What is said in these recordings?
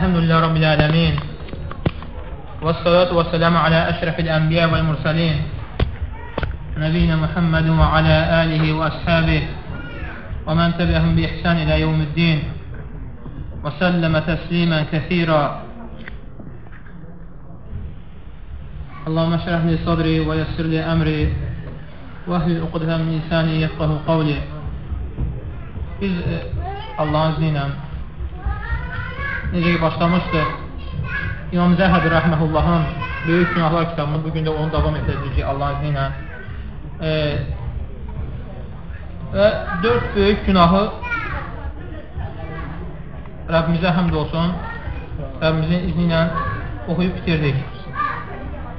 الحمد لله رب العالمين والصلاة والسلام على أشرف الأنبياء والمرسلين نبينا محمد وعلى آله وأصحابه ومن تبعهم بإحسان إلى يوم الدين وسلم تسليما كثيرا. اللهم اشرح لي صدري ويسر لي أمري واهل عقدة من لساني يفقه قولي. Biz Allahın necə ki başlamışdıq İmam Zəhəbi Rəhməhullahın Böyük Günahlar kitabını bugün də onu davam etdirəcək Allahın izni ilə. E, və dörd böyük günahı Rəbbimizə həmd olsun. Rəbbimizin izni ilə oxuyub bitirdik.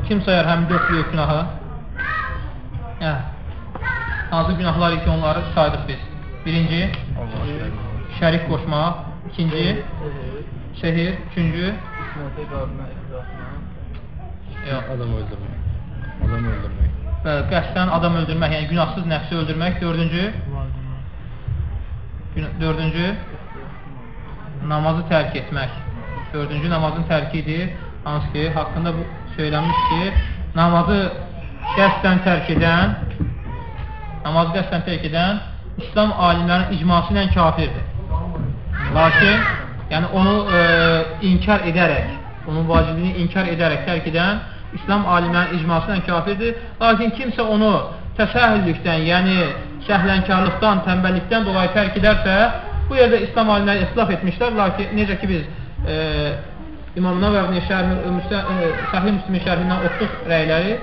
Kim sayar həm dörd böyük günahı? Hə, hansı günahlar ki onları saydıq biz? Birinci şərik qoşmaq. İkinci şehir, üçüncü Yox, adam öldürmək. Adam öldürmək. Bəli, qəsdən adam öldürmək, yəni günahsız nəfsi öldürmək. Dördüncü, dördüncü namazı tərk etmək. Dördüncü namazın tərkidir. Hansı ki, haqqında bu söylənmiş ki, namazı qəsdən tərk edən, namazı qəsdən tərk edən İslam alimlərinin icması ilə kafirdir. Lakin, yəni onu e, inkar edərək, onun vacibliyini inkar edərək tərk edən İslam alimlərinin icması ilə kafirdir. Lakin kimsə onu təsəhüllükdən, yəni səhlənkarlıqdan, tənbəllikdən dolayı tərk edərsə, bu yerdə İslam alimləri islaf etmişlər. Lakin necə ki biz e, İmam Nəvəvinin şərhi, e, Səhih Müslimin şərhindən oxuduq rəyləri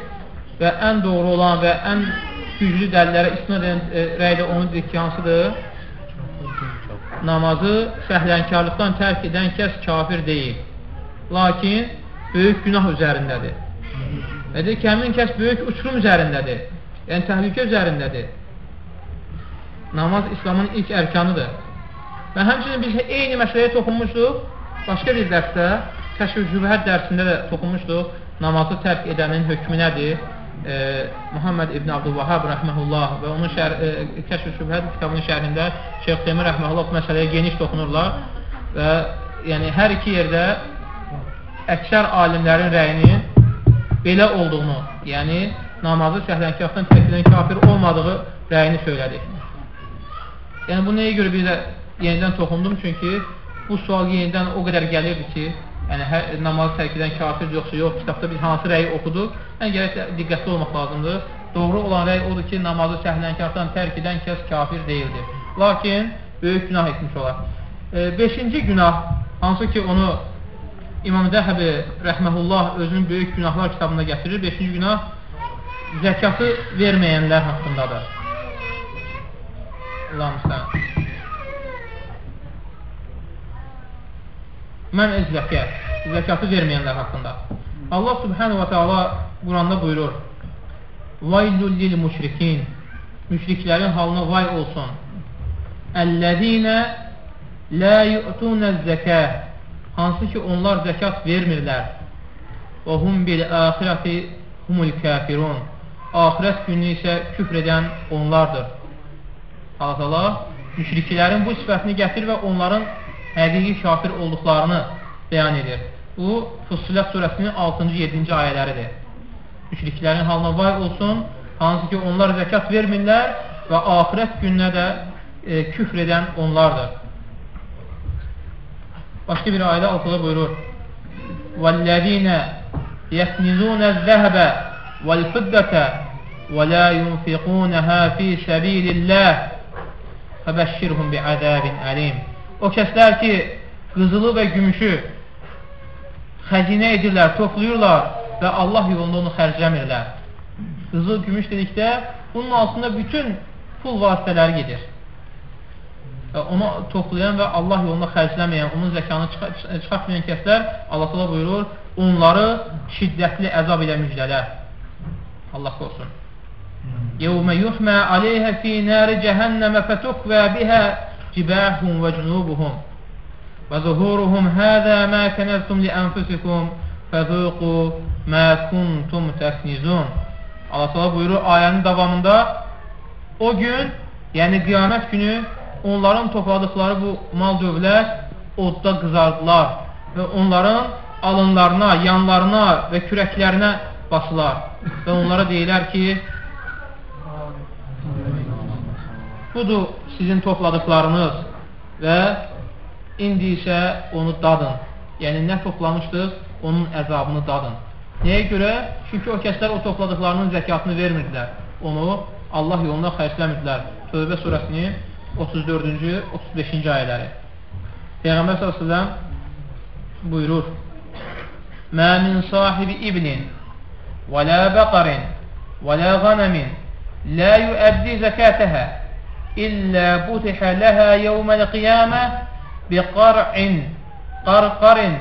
və ən doğru olan və ən güclü dəlillərə istinad edən e, rəydə onu dedik ki, hansıdır? Namazı səhlənkarlıqdan tərk edən kəs kafir deyil. Lakin böyük günah üzərindədir. Və deyir ki, həmin kəs böyük uçurum üzərindədir. Yəni, təhlükə üzərindədir. Namaz İslamın ilk ərkanıdır. Və həmçinin biz eyni məsələyə toxunmuşduq. Başqa bir dərsdə, Kəşf-ü Zübhət dərsində də toxunmuşduq. Namazı tərk edənin hökmü nədir? E, Muhammed İbn Abdülvahab rəhməhullah və onun şər, e, Kəşf-ü Şübhət kitabının şərhində Şeyx Temir rəhməhullah məsələyə geniş toxunurlar və yəni hər iki yerdə əksər alimlərin rəyinin belə olduğunu, yəni namazı səhlənkarlıqdan təkilən kafir olmadığı rəyini söylədik. Yəni bu nəyə görə bir də yenidən toxundum? Çünki bu sual yenidən o qədər gəlirdi ki, yəni hər namazı tərk edən kafir yoxsa yox, kitabda biz hansı rəyi oxuduq, yəni gərək diqqətli olmaq lazımdır. Doğru olan rəy odur ki, namazı səhlənkardan tərk edən kəs kafir deyildir. Lakin böyük günah etmiş olar. E, beşinci günah, hansı ki onu İmam Zəhəbi rəhməhullah özünün böyük günahlar kitabında gətirir. Beşinci günah zəkatı verməyənlər haqqındadır. Allah müstəhan. Mən öz zəkət, zəkatı verməyənlər haqqında. Allah subhanahu wa ta'ala Quranda buyurur, Vaylul lil müşrikin, müşriklərin halına vay olsun. Əllədinə lə yu'tunə zəkə, hansı ki onlar zəkat vermirlər. Və hum bil əxirəti humul kafirun. Axirət günü isə küfr edən onlardır. Allah müşriklərin bu sifətini gətir və onların həqiqi kafir olduqlarını bəyan edir. Bu, Fussilət surəsinin 6-cı, 7-ci ayələridir. Müşriklərin halına vay olsun, hansı ki onlar zəkat vermirlər və ahirət gününə də e, küfr edən onlardır. Başqa bir ayədə altıda buyurur وَالَّذ۪ينَ يَكْنِزُونَ الذَّهَبَ وَالْفِدَّةَ وَلَا يُنْفِقُونَهَا ف۪ي سَب۪يلِ اللّٰهِ فَبَشِّرْهُمْ بِعَذَابٍ أَلِيمٍ o kəslər ki, qızılı və gümüşü xəzinə edirlər, toplayırlar və Allah yolunda onu xərcləmirlər. Qızıl, gümüş dedikdə bunun altında bütün pul vasitələri gedir. Və onu toplayan və Allah yolunda xərcləməyən, onun zəkanı çıxartmayan kəslər Allah təala buyurur, onları şiddətli əzab ilə müjdələr. Allah qorusun. Hmm. Yevmə yuhmə aleyhə fi nari cəhənnəmə fətukvə bihə جباههم وجنوبهم وظهورهم هذا ما كنزتم لأنفسكم فذوقوا ما kuntum təfnizun Allah Teala buyurur ayənin davamında o gün, yəni qiyamət günü onların topladıqları bu mal dövlət odda qızardılar və onların alınlarına, yanlarına və kürəklərinə basılar və onlara deyilər ki, budur sizin topladıqlarınız və indi isə onu dadın. Yəni, nə toplamışdıq, onun əzabını dadın. Nəyə görə? Çünki o kəslər o topladıqlarının zəkatını vermirdilər. Onu Allah yolunda xərcləmirdilər. Tövbə surəsinin 34-cü, 35-ci ayələri. Peyğəmbər s.ə.v buyurur Mə min sahibi iblin və lə bəqarin və lə qanəmin lə yüəddi zəkətəhə إلا فتح لها يوم القيامة بقرع قرقر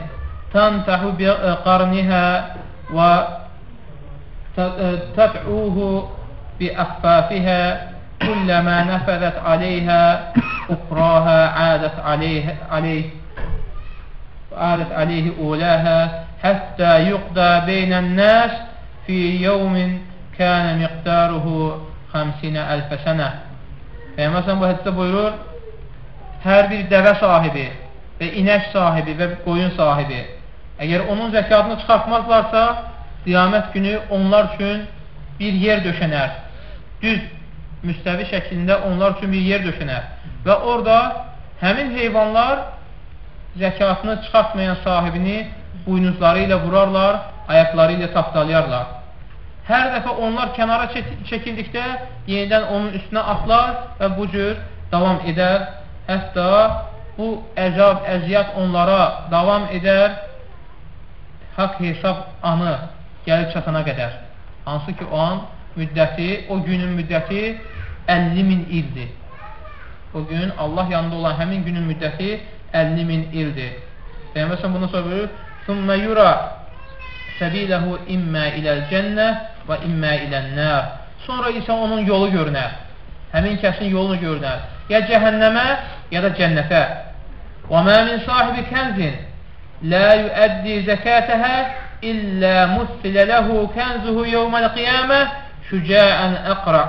تنتح بقرنها وتدعوه بأخفافها كلما نفذت عليها أخراها عادت عليه, عليه وعادت عليه أولاها حتى يقضى بين الناس في يوم كان مقداره خمسين ألف سنة. Peyğəmbər bu hədisdə buyurur hər bir dəvə sahibi və inək sahibi və qoyun sahibi əgər onun zəkatını çıxartmazlarsa qiyamət günü onlar üçün bir yer döşənər düz müstəvi şəklində onlar üçün bir yer döşənər. Və orada həmin heyvanlar zəkatını çıxartmayan sahibini buynuzları ilə vurarlar, ayaqları ilə tapdalayarlar. Hər dəfə onlar kənara çəkildikdə yenidən onun üstünə atlar və bu cür davam edər. Hətta bu əcab, əziyyat onlara davam edər haqq hesab anı gəlib çatana qədər. Hansı ki, o an müddəti, o günün müddəti 50 min ildir. O gün Allah yanında olan həmin günün müddəti 50 min ildir. Peyğəmbər bundan sonra buyurur: "Summa yura sabilahu imma ila'l-cennə və immə ilənlər. Sonra isə onun yolu görünər. Həmin kəsin yolunu görünər. Ya cəhənnəmə, ya da cənnətə. Və mə min sahibi kənzin lə yüəddi zəkətəhə illə musfilə ləhu kənzuhu yevməl qiyamə şücəən əqra.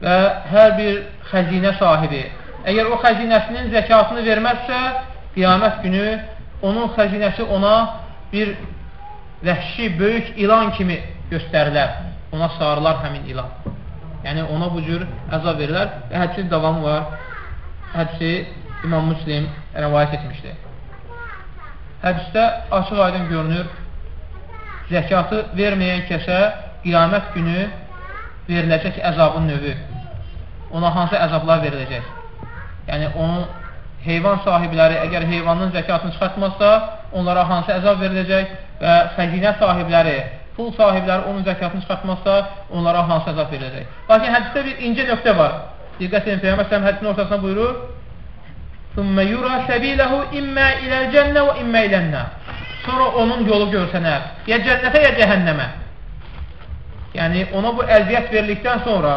Və hər bir xəzinə sahibi, əgər o xəzinəsinin zəkatını verməzsə, qiyamət günü onun xəzinəsi ona bir vəhşi, böyük ilan kimi göstərilər ona sarılar həmin ilan. Yəni ona bu cür əzab verilər və hədsin davamı var. Hədsi İmam Müslim rəvayət etmişdir. Hədisdə açıq aydın görünür. Zəkatı verməyən kəsə qiyamət günü veriləcək əzabın növü, ona hansı əzablar veriləcək? Yəni, onun heyvan sahibləri əgər heyvanın zəkatını çıxartmazsa, onlara hansı əzab veriləcək və xəzinə sahibləri, pul sahibləri onun zəkatını çıxartmazsa, onlara hansı əzab veriləcək? Lakin hədisdə bir incə nöqtə var. Diqqət edin, Peyyəmə Sələm hədisin ortasına buyurur, ثُمَّ يُرَى سَبِيلَهُ إِمَّا إِلَى الْجَنَّةِ وَإِمَّا إِلَى النَّارِ Sonra onun yolu görsənər. Ya cənnətə, ya cəhənnəmə. Yəni, ona bu əziyyət verildikdən sonra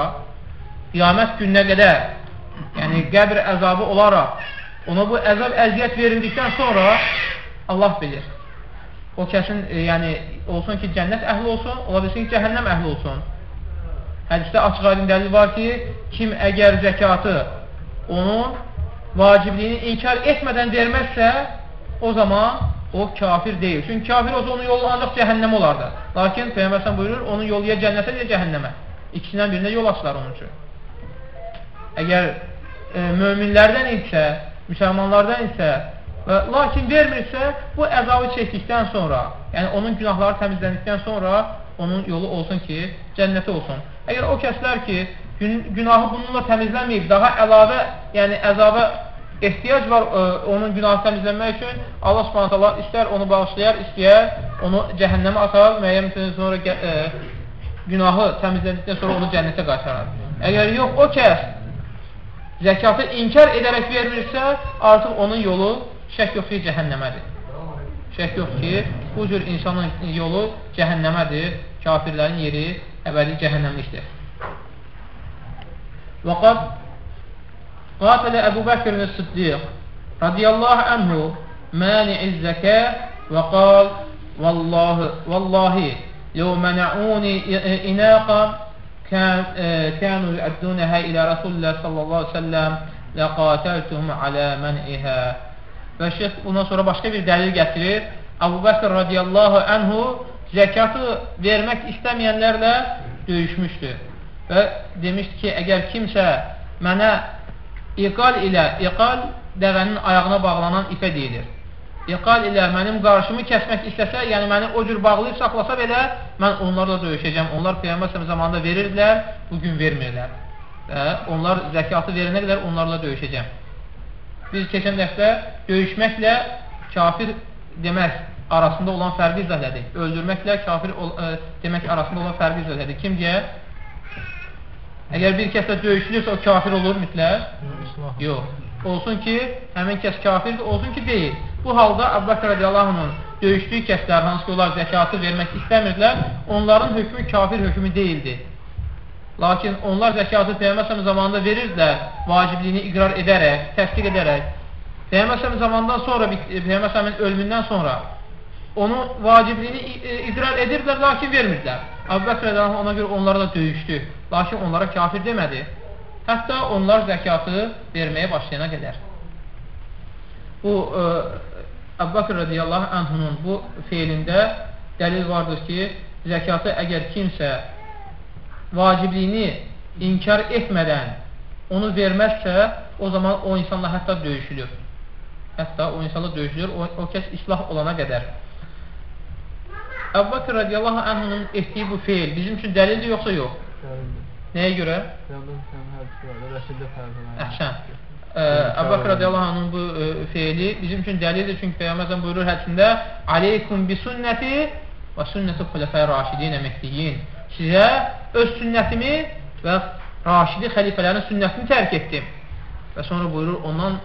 qiyamət gününə qədər, yəni qəbr əzabı olaraq, ona bu əzab əziyyət verildikdən sonra Allah bilir. O kəsin, e, yəni, olsun ki, cənnət əhli olsun, ola bilsin ki, cəhənnəm əhli olsun. Hədisdə açıq aydın dəlil var ki, kim əgər zəkatı onun vacibliyini inkar etmədən verməzsə, o zaman o kafir deyil. Çünki kafir olsa onun yolu ancaq cəhənnəm olardı. Lakin Peyyəmbərsən buyurur, onun yolu ya cənnətə, ya cəhənnəmə. İkisindən birində yol açılar onun üçün. Əgər e, möminlərdən isə, müsəlmanlardan isə, lakin vermirsə, bu əzabı çəkdikdən sonra, yəni onun günahları təmizləndikdən sonra onun yolu olsun ki, cənnətə olsun. Əgər o kəslər ki, gün, günahı bununla təmizlənməyib, daha əlavə, yəni əzaba ehtiyac var ə, onun günahı təmizlənmək üçün Allah subhanət Allah istər onu bağışlayar, istəyər onu cəhənnəmə atar, müəyyən müddətdən sonra ə, günahı təmizləndikdən sonra onu cənnətə qaytarar. Əgər yox, o kəs zəkatı inkar edərək vermirsə, artıq onun yolu şək yox ki, cəhənnəmədir. Şək yox ki, bu cür insanın yolu cəhənnəmədir, kafirlərin yeri əbədi cəhənnəmlikdir. Və qad قاتل أبو بكر الصديق رضي الله عنه مانع الزكاة وقال والله والله لو منعوني إناقا كان كانوا يؤدونها إلى رسول الله صلى الله عليه وسلم لقاتلتهم على Və şeyx bundan sonra başqa bir dəlil gətirir. Əbu Bəkr radiyallahu anhu zəkatı vermək istəməyənlərlə döyüşmüşdü. Və demişdi ki, əgər kimsə mənə iqal ilə, iqal dəvənin ayağına bağlanan ipə deyilir. İqal ilə mənim qarşımı kəsmək istəsə, yəni məni o cür bağlayıb saxlasa belə, mən onlarla döyüşəcəm. Onlar Peyğəmbər zamanında verirdilər, bugün vermirlər. Və onlar zəkatı verənə qədər onlarla döyüşəcəm. Biz keçən dəfə döyüşməklə kafir demək arasında olan fərqi izah elədik. Öldürməklə kafir ol, ə, e, demək arasında olan fərqi izah elədik. Kimcə? Əgər bir kəslə döyüşülürsə o kafir olur mütləq? Yox. Olsun ki, həmin kəs kafirdir, olsun ki, deyil. Bu halda Əbbəkir radiyallahu döyüşdüyü kəslər, hansı ki, onlar zəkatı vermək istəmirdilər, onların hökmü kafir hökmü deyildi. Lakin onlar zəkatı Peyğəmbər zamanında verirdilər, vacibliyini iqrar edərək, təsdiq edərək. Peyğəmbər zamandan sonra, Peyğəmbər ölümündən sonra onu vacibliyini iqrar edirdilər, lakin vermirdilər. Əbu Bəkr ona görə onlarla döyüşdü, lakin onlara kafir demədi. Hətta onlar zəkatı verməyə başlayana qədər. Bu, Əbu Bəkr radiyallahu anhunun bu feilində dəlil vardır ki, zəkatı əgər kimsə vacibliyini inkar etmədən onu verməzsə, o zaman o insanla hətta döyüşülür. Hətta o insanla döyüşülür, o, o kəs islah olana qədər. Əbu Bakır radiyallahu anhunun etdiyi bu feil bizim üçün dəlildir yoxsa yox? Nəyə görə? Əhsən. Əbu Bakır radiyallahu anhunun bu ə, feili bizim üçün dəlildir çünki Peyğəmbər buyurur hədisində Aleykum bi sünnəti və sünnəti xulefə raşidin əməkliyin sizə öz sünnətimi və raşidi xəlifələrin sünnətini tərk etdim. Və sonra buyurur, ondan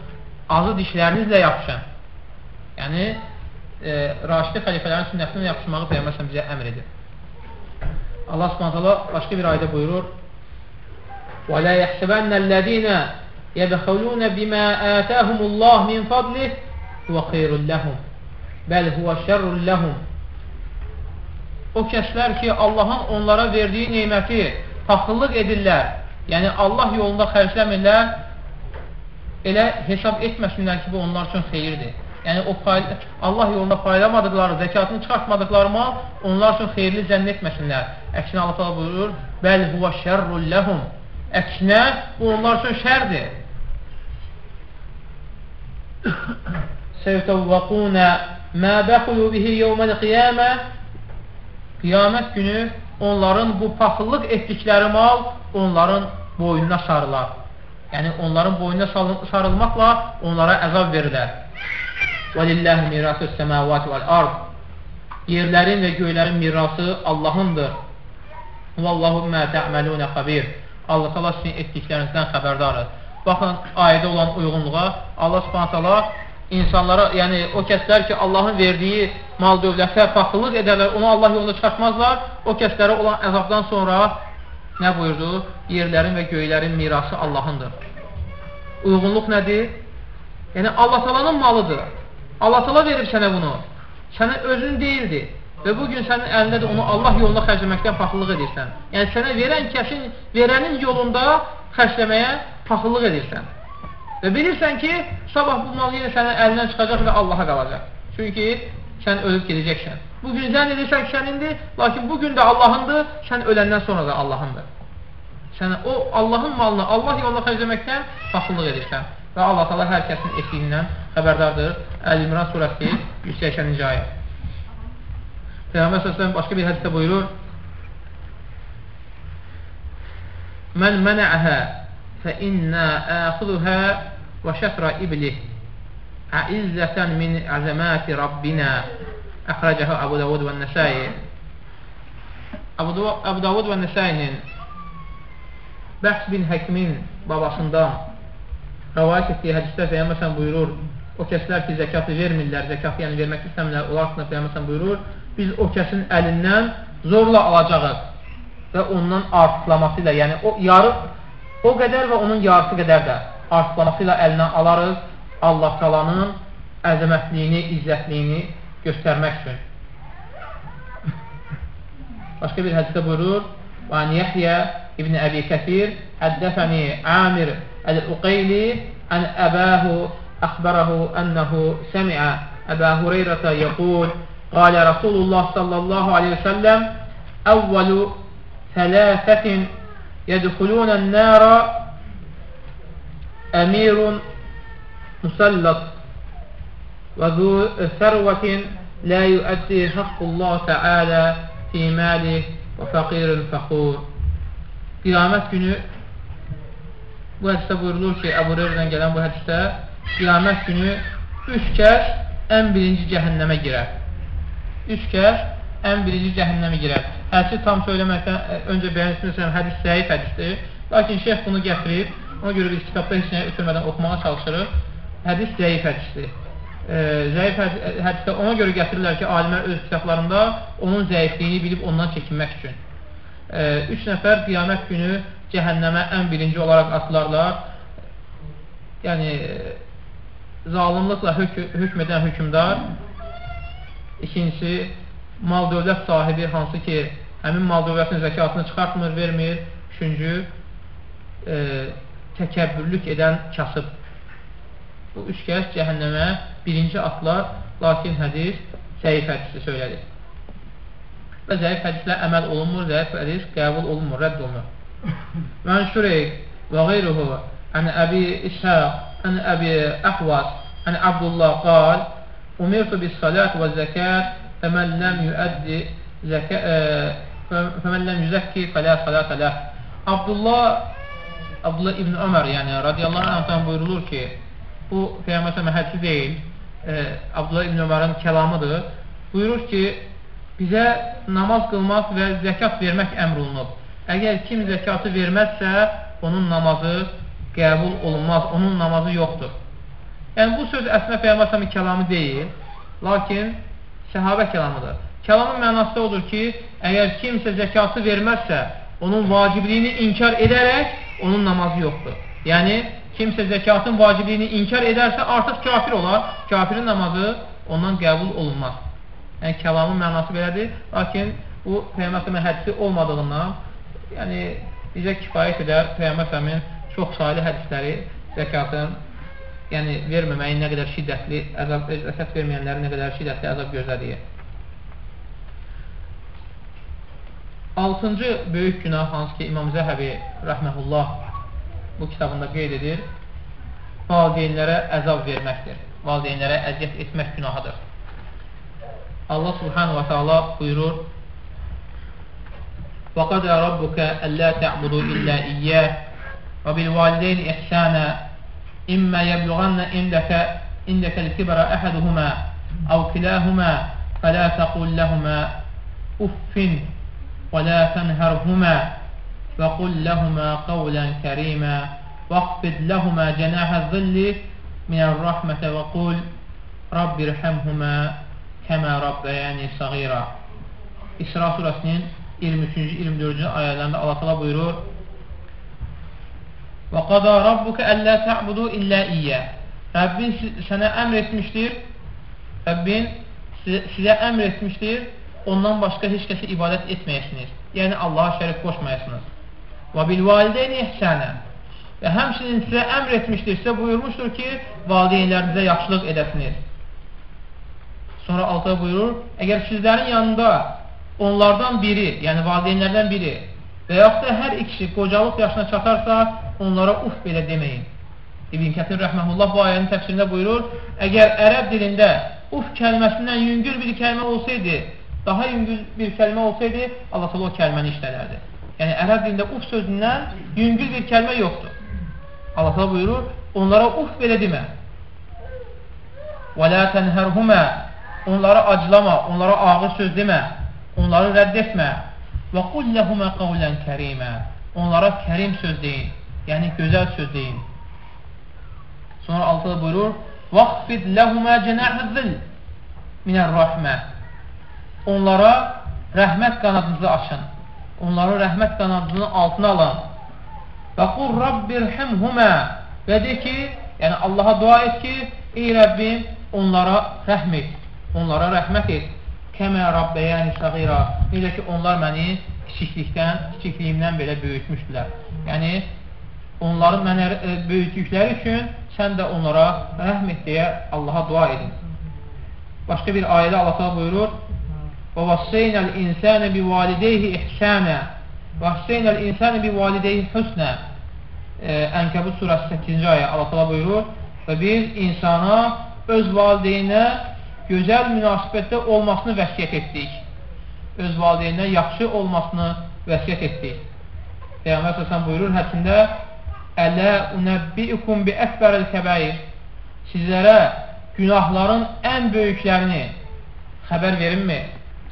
azı dişlərinizlə yapışın. Yəni, e, raşidi xəlifələrin sünnətini yapışmağı Peyyəməsən bizə əmr edir. Allah subhanətələ başqa bir ayda buyurur, وَلَا يَحْسَبَنَّ الَّذ۪ينَ يَدْخَلُونَ بِمَا آتَاهُمُ اللّٰهِ مِنْ فَضْلِهِ هُوَ خَيْرٌ لَهُمْ بَلْ هُوَ شَرٌ لَهُمْ o kəslər ki, Allahın onlara verdiyi neyməti paxıllıq edirlər, yəni Allah yolunda xərcləmirlər, elə hesab etməsinlər ki, bu onlar üçün xeyirdir. Yəni, o Allah yolunda paylamadıqları, zəkatını çıxartmadıqları mal onlar üçün xeyirli zənn etməsinlər. Əksinə Allah təala buyurur: "Bəl huwa şerrul lahum." Əksinə, bu onlar üçün şərdir. Seytəvvaquna ma bəxulu bihi yawmal qiyamah qiyamət günü onların bu paxıllıq etdikləri mal onların boynuna sarılar. Yəni, onların boynuna sarılmaqla onlara əzab verilər. وَلِلَّهِ مِرَاسُ السَّمَاوَاتِ وَالْأَرْضِ Yerlərin və göylərin mirası Allahındır. وَاللَّهُ مَا تَعْمَلُونَ خَبِيرٌ Allah Allah sizin etdiklərinizdən xəbərdardır. Baxın, ayədə olan uyğunluğa Allah subhanətələ insanlara, yəni o kəslər ki, Allahın verdiyi mal dövlətə paxıllıq edərlər, onu Allah yolunda çıxartmazlar, o kəslərə olan əzabdan sonra nə buyurdu? Yerlərin və göylərin mirası Allahındır. Uyğunluq nədir? Yəni, Allah talanın malıdır. Allah tala verir sənə bunu. Sənə özün deyildi. Və bugün sənin əlindədir, onu Allah yolunda xərcləməkdən paxıllıq edirsən. Yəni, sənə verən kəsin, verənin yolunda xərcləməyə paxıllıq edirsən. Və bilirsən ki, sabah bu mal yenə sənin əlindən çıxacaq və Allaha qalacaq. Çünki sən ölüb gedəcəksən. Bu gün zənn edirsən ki, sənindir, lakin bu gün də Allahındır, sən öləndən sonra da Allahındır. Sən o Allahın malını Allah yoluna xərcləməkdən paxıllıq edirsən. Və Allah təala hər kəsin etdiyindən xəbərdardır. Əl-İmran surəsi 180-ci ayə. Peyğəmbər sallallahu başqa bir hədisdə buyurur: "Mən fə innə əxuduhə və şətrə iblih əizzətən min əzəməti Rabbinə əxrəcəhu Abu Davud və Nəsəyi Abu Davud və Nəsəyinin Bəhs bin Həkimin babasından rəvayət etdiyi hədistə Peyyəməsən buyurur o kəslər ki, zəkatı vermirlər, zəkatı yəni vermək istəmirlər, onlar haqqında Peyyəməsən buyurur biz o kəsin əlindən zorla alacağıq və ondan artıqlaması ilə yəni o yarı o qədər və onun yarısı qədər də artıqlaması ilə əlinə alarıq Allah qalanın əzəmətliyini, izzətliyini göstərmək üçün. Başqa bir hədisdə buyurur, وعن يحيى ابن أبي كثير حدثني عامر الأقيلي عن أباه أخبره أنه سمع أبا هريرة يقول قال رسول الله صلى الله عليه وسلم أول ثلاثة يدخلون النار أمير مسلط وذو ثروة لا يؤدي حق الله تعالى في ماله وفقير فخور Kıyamet günü bu hadiste buyurulur ki Ebu Rer'den gelen bu hadiste qiyamət günü üç kez en birinci cehenneme girer. Üç kez ən birinci cəhənnəmə girər. Hədisi tam söyləməkdən e, öncə bəyan etmişəm, hədis zəif hədisdir. Lakin şeyx bunu gətirib, ona görə biz kitabda heç nəyə ötürmədən oxumağa çalışırıq. Hədis zəif hədisdir. E, zəif hədisdə ona görə gətirirlər ki, alimlər öz kitablarında onun zəifliyini bilib ondan çəkinmək üçün. E, üç nəfər qiyamət günü cəhənnəmə ən birinci olaraq atılarlar. Yəni, zalimlıqla hök hökm edən hökmdar, ikincisi, mal-dövlət sahibi hansı ki, həmin mal-dövlətin zəkatını çıxartmır, vermir. Üçüncü, e, təkəbbürlük edən kasıb. Bu üç kəs cəhənnəmə birinci atlar, lakin hədis zəif hədisi söylədi. Və zəif hədislə əməl olunmur, zəif hədis qəbul olunmur, rədd olunur. Mən şüreyk və qeyruhu ən əbi İshaq, ən əbi Əhvas, ən Abdullah qal, umirtu bis salat və zəkat فمن لم يؤدي زكاة فمن لم يزكي فلا صلاة له Abdullah Abdullah İbn Ömer yani radıyallahu anh'tan buyurulur ki bu Peygamber hədisi deyil e, Abdullah İbn Ömer'in kəlamıdır buyurur ki bizə namaz qılmaq və zəkat vermək əmr olunub Əgər kim zəkatı verməzsə, onun namazı qəbul olunmaz, onun namazı yoxdur. Yəni, bu söz əslində Peyyəməsəmin kəlamı deyil, lakin səhabə kəlamıdır. Kəlamın mənası odur ki, əgər kimsə zəkatı verməzsə, onun vacibliyini inkar edərək, onun namazı yoxdur. Yəni, kimsə zəkatın vacibliyini inkar edərsə, artıq kafir olar, kafirin namazı ondan qəbul olunmaz. Yəni, kəlamın mənası belədir, lakin bu Peyyəməsəmin hədisi olmadığından yəni bizə kifayət edər Peyyəmbər səmin çox sayılı hədisləri zəkatın yəni verməməyin nə qədər şiddətli əzab, zəkat verməyənlərin nə qədər şiddətli əzab gözlədiyi. Altıncı böyük günah hansı ki İmam Zəhəbi rəhməhullah bu kitabında qeyd edir valideynlərə əzab verməkdir. Valideynlərə əziyyət etmək günahıdır. Allah subhanahu wa ta'ala buyurur وقضى ربك ألا تعبدوا إلا إياه وبالوالدين إحسانا إما يبلغن عندك عندك الكبر أحدهما أو كلاهما فلا تقل لهما أف ولا تنهرهما وقل لهما قولا كريما واخفض لهما جناح الظل من الرحمة وقل رب ارحمهما كما ربياني صغيرا İsra surasının 23-cü, 24-cü ayələrində Allah təala buyurur: "Və qada rabbuka alla ta'budu illa iyyə." Rəbbin sənə əmr etmişdir. Rəbbin sizə əmr etmişdir, ondan başqa heç kəsə ibadət etməyəsiniz. Yəni Allaha şərik qoşmayasınız. Və bil valideyni ihsana. Və həmçinin sizə əmr etmişdir, sizə buyurmuşdur ki, valideynlərinizə yaxşılıq edəsiniz. Sonra altıda buyurur, əgər sizlərin yanında onlardan biri, yəni valideynlərdən biri və yaxud da hər ikisi qocalıq yaşına çatarsa, onlara uf belə deməyin. İbn Kətir Rəhməhullah bu ayənin təfsirində buyurur, əgər ərəb dilində uf kəlməsindən yüngül bir kəlmə olsaydı, daha yüngül bir kəlmə olsaydı, Allah o kəlməni işlədərdi. Yəni, ərəb dilində uf sözündən yüngül bir kəlmə yoxdur. Allah buyurur, onlara uf belə demə. Lə tənhərhumə, onlara aclama, onlara ağır söz demə. Onları rədd etmə. Qul ləhumə qavlən kərimə. Onlara kərim söz deyin. Yəni, gözəl söz deyin. Sonra altıda buyurur, Vəxfid ləhumə cənəhəzzil minər rəhmə. Onlara rəhmət qanadınızı açın. Onları rəhmət qanadının altına alın. Və qul Rabbirhimhumə və de ki, yəni Allaha dua et ki, ey Rəbbim, onlara rəhm et, onlara rəhmət et. Kəmə Rabbəyəni səğira Necə ki, onlar məni kiçiklikdən, kiçikliyimdən belə böyütmüşdülər. Yəni, onların mənə e, böyütdükləri üçün sən də onlara rəhm et deyə Allaha dua edin. Başqa bir ayədə Allah buyurur: "Və vassayna l-insana bivalideyhi ihsana və vassayna l-insana bivalideyhi husna." Ənkəbut surəsi 8-ci ayə Allah buyurur: "Və biz insana öz valideyninə gözəl münasibətdə olmasını vəsiyyət etdik. Öz valideyninə yaxşı olmasını vəsiyyət etdik." Peyğəmbər səsən buyurur hədisində Ələ unəbbiikum bi əkbərəl kəbəir Sizlərə günahların ən böyüklərini xəbər verinmi?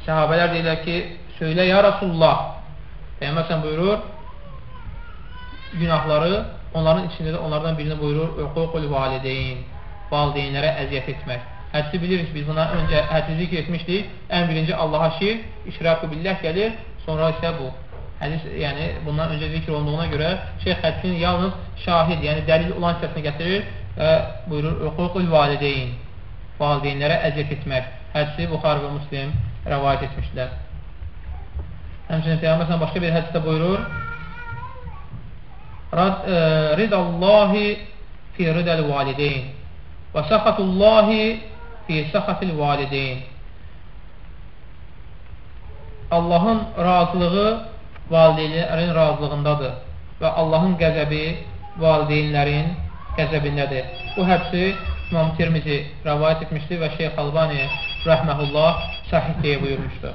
Səhabələr deyirlər ki, söylə ya Rasulullah. Peyğəmbər sən buyurur, günahları onların içində də onlardan birini buyurur, uququl valideyn, valideynlərə əziyyət etmək. Hədisi bilirik, biz buna öncə hədisi zikr etmişdik. Ən birinci Allaha şirk, işraqı billah gəlir, sonra isə bu. Hədis, yəni bundan öncə zikr olunduğuna görə şeyx hədisin yalnız şahid, yəni dəlil olan hissəsini gətirir və buyurur, uququl valideyn, valideynlərə əziyyət etmək. Hədisi Buxar və Muslim rəvayət etmişlər. Həmçinin Peyğəmbər başqa bir hədisdə buyurur, e, Ridallahi fi ridəl valideyn və səxatullahi fi səxatil valideyn. Allahın razılığı valideynlərin razılığındadır və Allahın qəzəbi valideynlərin qəzəbindədir. Bu hədsi İmam Tirmizi rəvayət etmişdir və Şeyx Albani rəhməhullah səhih deyə buyurmuşdur.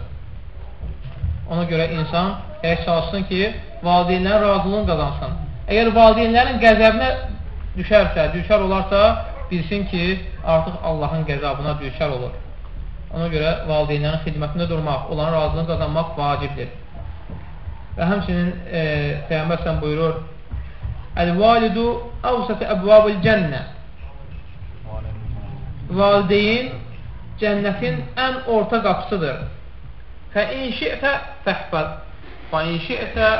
Ona görə insan gərək çalışsın ki, valideynlərin razılığını qazansın. Əgər valideynlərin qəzəbinə düşərsə, düşər olarsa, bilsin ki, artıq Allahın qəzabına düşər olur. Ona görə valideynlərin xidmətində durmaq, onların razılığını qazanmaq vacibdir. Və həmçinin e, Peyyambər sən buyurur Əl-validu əvsəti əbvabıl cənnə Valideyn cənnətin ən orta qapısıdır. Fə inşi'tə fəhbəd və inşi'tə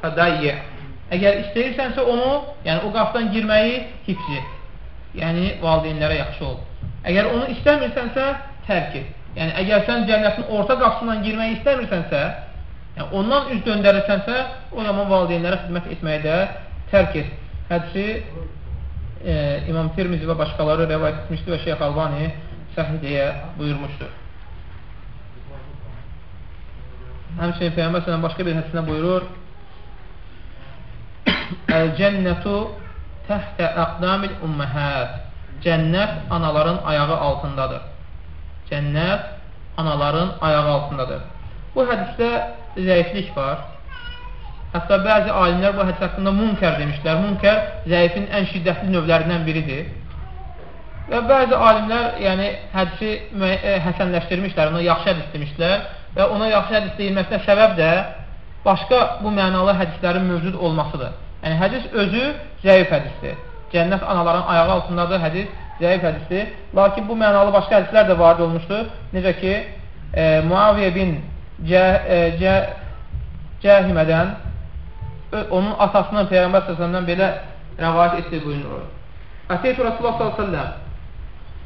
fədəyyə Əgər istəyirsənsə onu, yəni o qapıdan girməyi et. Yəni valideynlərə yaxşı ol. Əgər onu istəmirsənsə, tərk et. Yəni əgər sən cənnətin orta qapısından girməyi istəmirsənsə, Yəni, ondan üz döndərirsənsə, o zaman valideynlərə xidmət etməyi də tərk et. Hədisi e, İmam Tirmizi və başqaları rəvayət etmişdir və Şeyx Albani səhih deyə buyurmuşdur. Həmçinin Peyyəmbər sələm başqa bir hədisində buyurur Əl-cənnətu təhtə əqdamil ümməhət Cənnət anaların ayağı altındadır. Cənnət anaların ayağı altındadır. Bu hədisdə zəiflik var. Hətta bəzi alimlər bu hədis haqqında munkər demişlər. Munkər zəifin ən şiddətli növlərindən biridir. Və bəzi alimlər yəni hədisi e, həsənləşdirmişlər, ona yaxşı hədis demişlər və ona yaxşı hədis deyilməsinə səbəb də başqa bu mənalı hədislərin mövcud olmasıdır. Yəni hədis özü zəif hədisdir. Cənnət anaların ayağı altındadır hədis zəif hədisdir. Lakin bu mənalı başqa hədislər də varid olmuşdur. Necə ki, e, Muaviyə bin Cəhimədən onun atasının Peyğəmbər s.ə.v-dən belə rəvayət etdiyi buyurur. Əteytu Rasulullah s.ə.v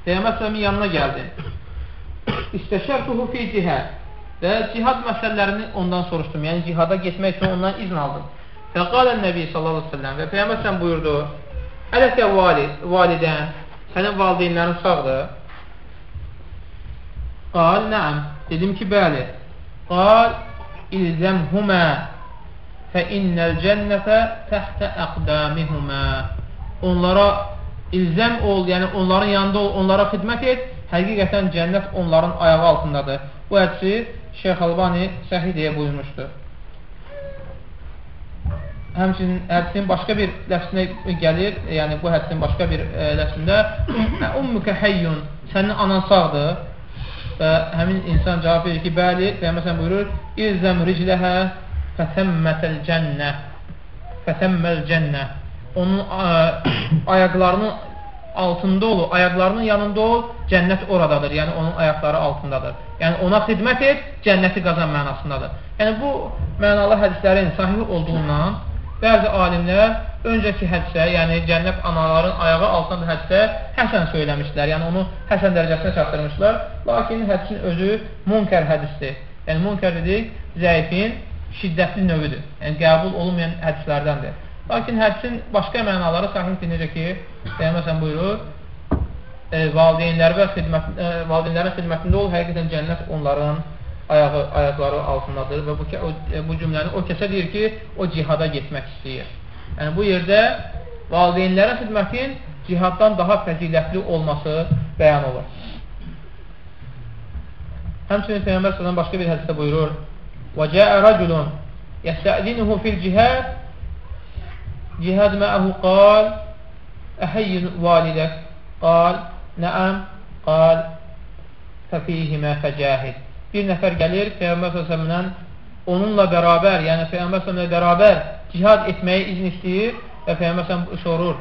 Peyğəmbər s.ə.v-in yanına gəldi. İstəşərtuhu fi cihəd və cihad məsələlərini ondan soruşdum. Yəni cihada getmək üçün ondan izn aldım. Fəqalən Nəbi sellem və Peyğəmbər s.ə.v buyurdu. Ələkə valid, validən, sənin valideynlərin sağdır. Qal, nəəm. Dedim ki, bəli. Qal, ilzəmhumə fə innəl cənnətə təhtə əqdamihumə Onlara ilzəm ol, yəni onların yanında ol, onlara xidmət et, həqiqətən cənnət onların ayağı altındadır. Bu hədisi Şeyx Albani səhih deyə buyurmuşdur. Həmçinin hədisin başqa bir ləfsinə gəlir, yəni bu hədisin başqa bir e, ləfsində Ümmükə həyyun, sənin anan sağdır Və həmin insan cavab verir ki, bəli, Peyğəmbər buyurur, İzəm ricləhə fətəmmətəl cənnə fətəmməl cənnə onun ə, ayaqlarının altında ol, ayaqlarının yanında ol, cənnət oradadır, yəni onun ayaqları altındadır. Yəni ona xidmət et, cənnəti qazan mənasındadır. Yəni bu mənalı hədislərin sahih olduğundan bəzi alimlər öncəki hədisə, yəni cənnət anaların ayağı altında hədisə həsən söyləmişlər. Yəni onu həsən dərəcəsinə çatdırmışlar. Lakin hədisin özü munkər hədisdir. Yəni munkər dedik, zəifin şiddətli növüdür. Yəni qəbul olunmayan hədislərdəndir. Lakin hədsin başqa mənaları sahibdir, necə ki, Peyyəməsən buyurur, e, valideynləri və xidmət, e, valideynlərin xidmətində ol, həqiqətən cənnət onların ayağı, ayaqları altındadır və bu, o, e, bu cümləni o kəsə deyir ki, o cihada getmək istəyir. Yəni, bu yerdə valideynlərin xidmətin cihaddan daha fəzilətli olması bəyan olur. Həmçinin Peyyəmbər sələm başqa bir hədisdə buyurur, وَجَاءَ رَجُلٌ يَسْتَأْذِنُهُ فِي الْجِهَادِ جهاد معه قال أحي والدك قال نعم قal fəfihimə fəcahid. Bir nəfər gəlir Peyğəmbər s.ə.vələ onunla bərabər, yəni Peyğəmbər s.ə.vələ bərabər cihad etməyi izin istəyir və Peyğəmbər s.ə.vələ sorur,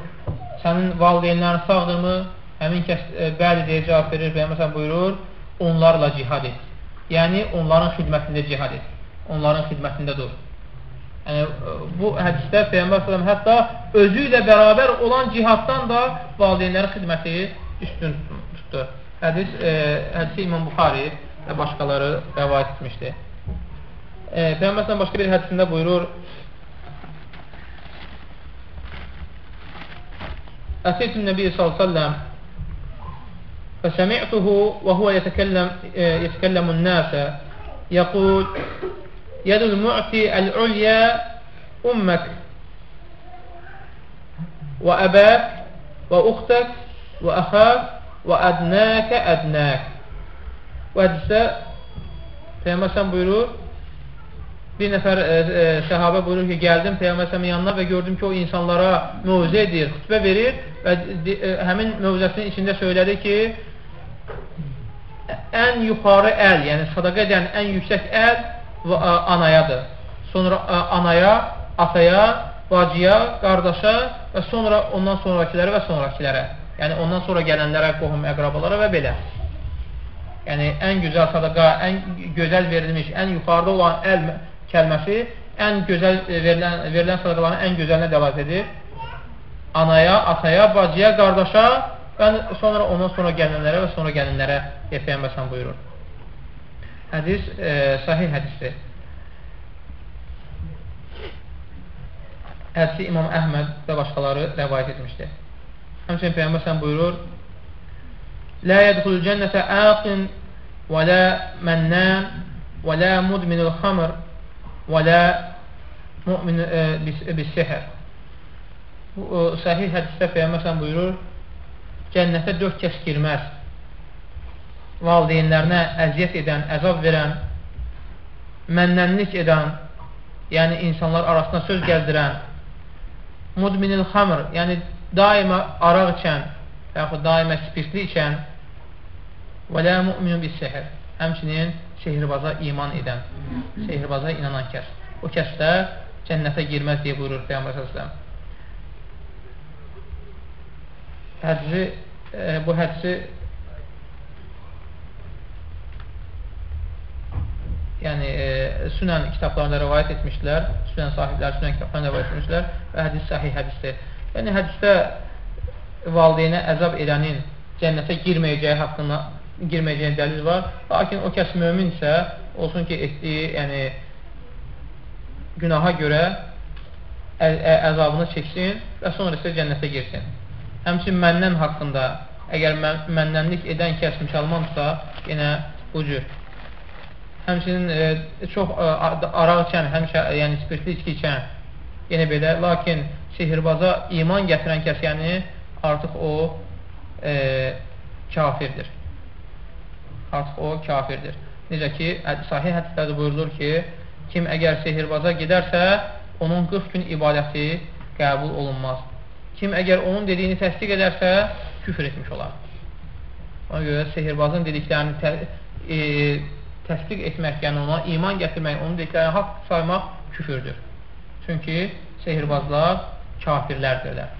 sənin valideynlərin sağdırmı? Həmin kəs e, bəli deyə cavab verir, Peyğəmbər s.ə.vələ buyurur, onlarla cihad et. Yəni, onların xidmətində cihad et. Onların xidmətində dur. Yəni, bu hədisdə Peyyambər s.ə.v hətta özü ilə bərabər olan cihaddan da valideynlərin xidməti üstün tutdu. Hədis, e, hədisi İmam Buxari və başqaları rəvayət etmişdir. E, Peyyambər s.ə.v başqa bir hədisində buyurur, أتيت النبي صلى الله عليه وسلم فسمعته وهو يتكلم يتكلم الناس يقول يد المعطي العليا أمك وأباك وأختك وأخاك وأدناك أدناك Bu hədisdə Peyyəməsən buyurur, bir nəfər e, e, səhabə buyurur ki, gəldim Peyyəməsəmin yanına və gördüm ki, o insanlara mövzə edir, xütbə verir və e, həmin mövzəsinin içində söylədi ki, ən yuxarı əl, yəni sadaqa edən ən yüksək əl anayadır. Sonra anaya, ataya, bacıya, qardaşa və sonra ondan sonrakilərə və sonrakilərə. Yəni ondan sonra gələnlərə, qohum, əqrabalara və belə. Yəni ən gözəl sadaqa, ən gözəl verilmiş, ən yuxarıda olan əl kəlməsi ən gözəl e, verilən, verilən sadaqaların ən gözəlinə dəlat edir. Anaya, ataya, bacıya, qardaşa və sonra ondan sonra gələnlərə və sonra gələnlərə Peyğəmbər buyurur. Hədis e, sahih hədisdir. Hədisi İmam Əhməd və başqaları rəvayət etmişdir. Həmçinin Peyyəmbər sən buyurur, Aqin və lə mənnən və lə mudminul xamr və lə mümin e, bis-sihər. Bu səhih hədisdə Peyyəmbər sən buyurur, cənnətə dörd kəs girməz valideynlərinə əziyyət edən, əzab verən, mənnənlik edən, yəni insanlar arasında söz gəldirən, mudminil xamr, yəni daima araq içən, yaxud daima spirtli içən və lə mü'minu bis sehir, həmçinin sehirbaza iman edən, sehirbaza inanan kəs. O kəs də cənnətə girməz deyə buyurur Peyyambər s.ə.v. Hədisi, e, bu hədisi yəni e, sünən kitablarında rəvayət etmişdilər, sünən sahibləri sünən kitablarında rəvayət etmişdilər və hədis sahih hədisdir. Yəni hədisdə valideynə əzab edənin cənnətə girməyəcəyi haqqında girməyəcəyi dəlil var. Lakin o kəs möminsə, olsun ki, etdiyi, yəni günaha görə ə, ə, əzabını çəksin və sonra isə cənnətə girsin. Həmçin məndən haqqında, əgər mən, məndənlik edən kəs müsəlmandırsa, yenə bu cür həmçinin e, çox e, araq içən, həmişə e, yəni spirtli içki içən, yenə belə, lakin sehirbaza iman gətirən kəs, yəni artıq o e, kafirdir. Artıq o kafirdir. Necə ki, sahih hədislərdə buyurulur ki, kim əgər sehirbaza gedərsə, onun 40 gün ibadəti qəbul olunmaz. Kim əgər onun dediyini təsdiq edərsə, küfür etmiş olar. Ona görə sehirbazın dediklərini tə, e, təsdiq etmək, yəni ona iman gətirmək, onun dediklərini haqq saymaq küfürdür. Çünki sehirbazlar kafirlərdirlər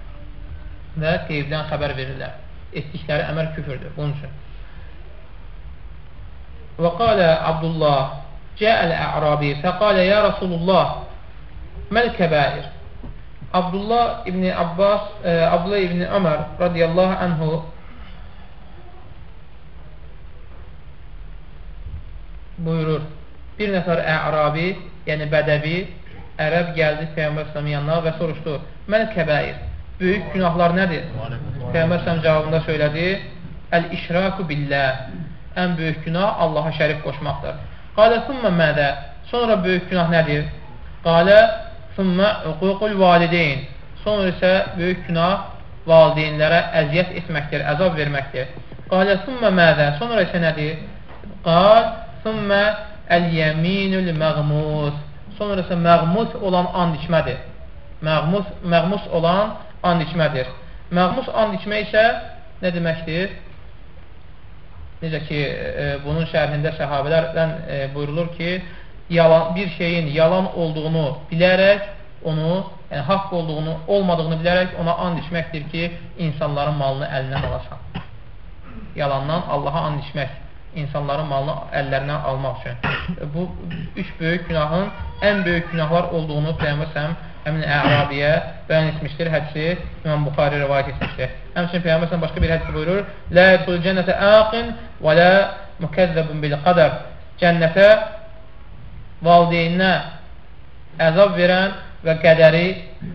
və qeybdən xəbər verirlər. Etdikləri əməl küfürdür. Bunun üçün. Və qalə Abdullah Cəəl-Ə'rabi fəqalə ya Rasulullah məl-kəbəir Abdullah İbni Abbas, e, Abdullah İbni Ömər radiyallahu anhu buyurur, bir nəfər ə'rabi, yəni bədəvi ərəb gəldi Peyğəmbər s.ə.v yanına və soruşdu, Məl kəbəir, böyük günahlar nədir? Peyğəmbər s.ə.v cavabında söylədi, Əl-işraku billah, ən böyük günah Allaha şərif qoşmaqdır. Qalə sümmə mədə, sonra böyük günah nədir? Qalə sümmə uququl valideyn, sonra isə böyük günah valideynlərə əziyyət etməkdir, əzab verməkdir. Qalə sümmə mədə, sonra isə nədir? Qal sümmə əl-yəminül məğmus, sonra isə məğmus olan and içmədir. Məğmus, məğmus olan and içmədir. Məğmus and içmək isə nə deməkdir? Necə ki, e, bunun şərhində səhabələrdən e, buyurulur ki, yalan, bir şeyin yalan olduğunu bilərək, onu, yəni haqq olduğunu, olmadığını bilərək ona and içməkdir ki, insanların malını əlindən alasan. Yalandan Allaha and içmək, insanların malını əllərindən almaq üçün. Bu, üç böyük günahın ən böyük günahlar olduğunu Peyyəməsəm həmin Ərabiyə bəyan etmişdir. Hədisi İmam Buxari rivayət etmişdir. Həmçinin Peyğəmbər başqa bir hədisi buyurur: "La yadkhul cennete aqin və la mukazzabun bil qadar." Cənnətə valideyninə əzab verən və qədəri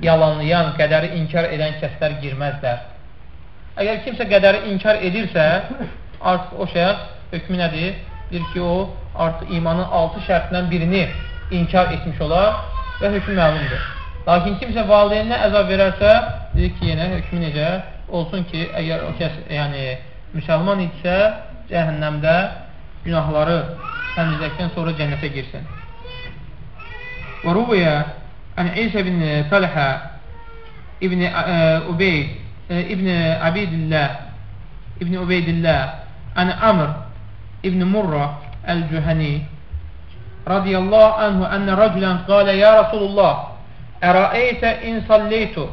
yalanlayan, qədəri inkar edən kəslər girməzlər. Əgər kimsə qədəri inkar edirsə, artıq o şəxs hökmü nədir? Bir ki, o artıq imanın altı şərtindən birini inkar etmiş olar və hökm məlumdur. Lakin kimsə valideyninə əzab verərsə, deyir ki, yenə hökmü necə olsun ki, əgər o kəs yəni, müsəlman idisə, cəhənnəmdə günahları təmizləkdən sonra cənnətə girsin. Və rubuyə ən İsə ibn Talhə ibn Ubeyd ibn Abidillah ibn Ubeydillah ən Amr ibn Murra el-Cühəni radiyallahu anhu ənə rəculən qalə ya Rasulullah Əraeytə insalleytu